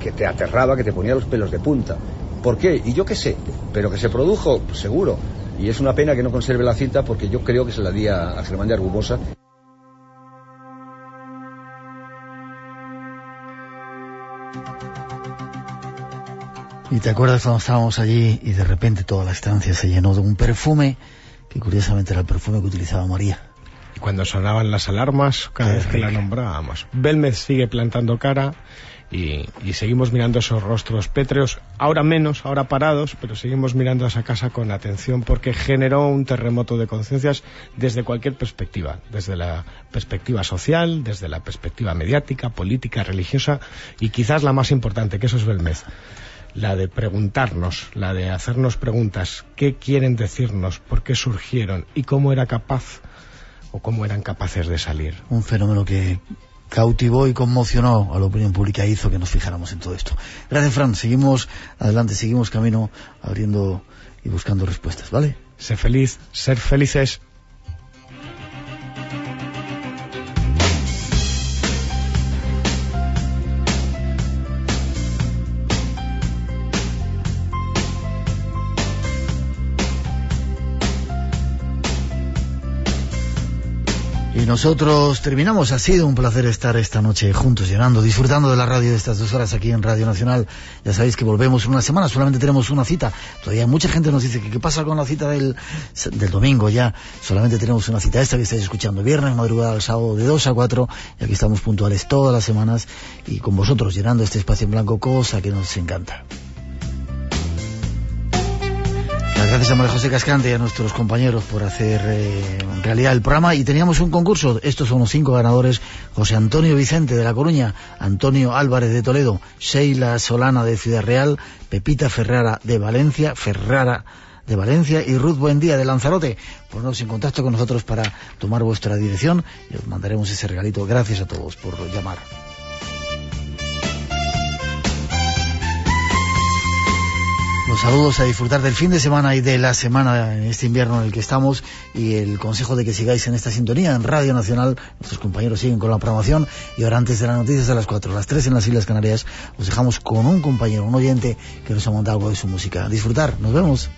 que te aterraba, que te ponía los pelos de punta. ¿Por qué? Y yo qué sé, pero que se produjo, seguro. Y es una pena que no conserve la cinta porque yo creo que se la di a, Germán de Argumosa. Y te acuerdas cuando estábamos allí y de repente toda la estancia se llenó de un perfume que curiosamente era el perfume que utilizaba María. Y cuando sonaban las alarmas, cada vez que la nombrábamos. Belmez sigue plantando cara y, seguimos mirando esos rostros pétreos, ahora menos, ahora parados, pero seguimos mirando a esa casa con atención porque generó un terremoto de conciencias desde cualquier perspectiva, desde la perspectiva social, desde la perspectiva mediática, política, religiosa y quizás la más importante, que eso es Belmez la de preguntarnos, la de hacernos preguntas, qué quieren decirnos, por qué surgieron y cómo era capaz o cómo eran capaces de salir. Un fenómeno que cautivó y conmocionó a la opinión pública e hizo que nos fijáramos en todo esto. Gracias, Fran. Seguimos adelante, seguimos camino abriendo y buscando respuestas, ¿vale? Ser feliz, ser felices nosotros terminamos. Ha sido un placer estar esta noche juntos, llenando, disfrutando de la radio de estas dos horas aquí en Radio Nacional. Ya sabéis que volvemos una semana, solamente tenemos una cita. Todavía mucha gente nos dice que qué pasa con la cita del, del domingo ya. Solamente tenemos una cita esta que estáis escuchando viernes, madrugada al sábado de 2 a 4. Y aquí estamos puntuales todas las semanas y con vosotros llenando este espacio en blanco, cosa que nos encanta. Gracias a María José Cascante y a nuestros compañeros por hacer eh, realidad el programa. Y teníamos un concurso. Estos son los cinco ganadores. José Antonio Vicente de La Coruña, Antonio Álvarez de Toledo, Sheila Solana de Ciudad Real, Pepita Ferrara de Valencia, Ferrara de Valencia y Ruth Buendía de Lanzarote. Poneros en contacto con nosotros para tomar vuestra dirección y os mandaremos ese regalito. Gracias a todos por llamar. Los saludos a disfrutar del fin de semana y de la semana en este invierno en el que estamos y el consejo de que sigáis en esta sintonía en Radio Nacional. Nuestros compañeros siguen con la programación y ahora antes de las noticias a las 4, las 3 en las Islas Canarias, os dejamos con un compañero, un oyente que nos ha montado algo de su música. disfrutar, nos vemos.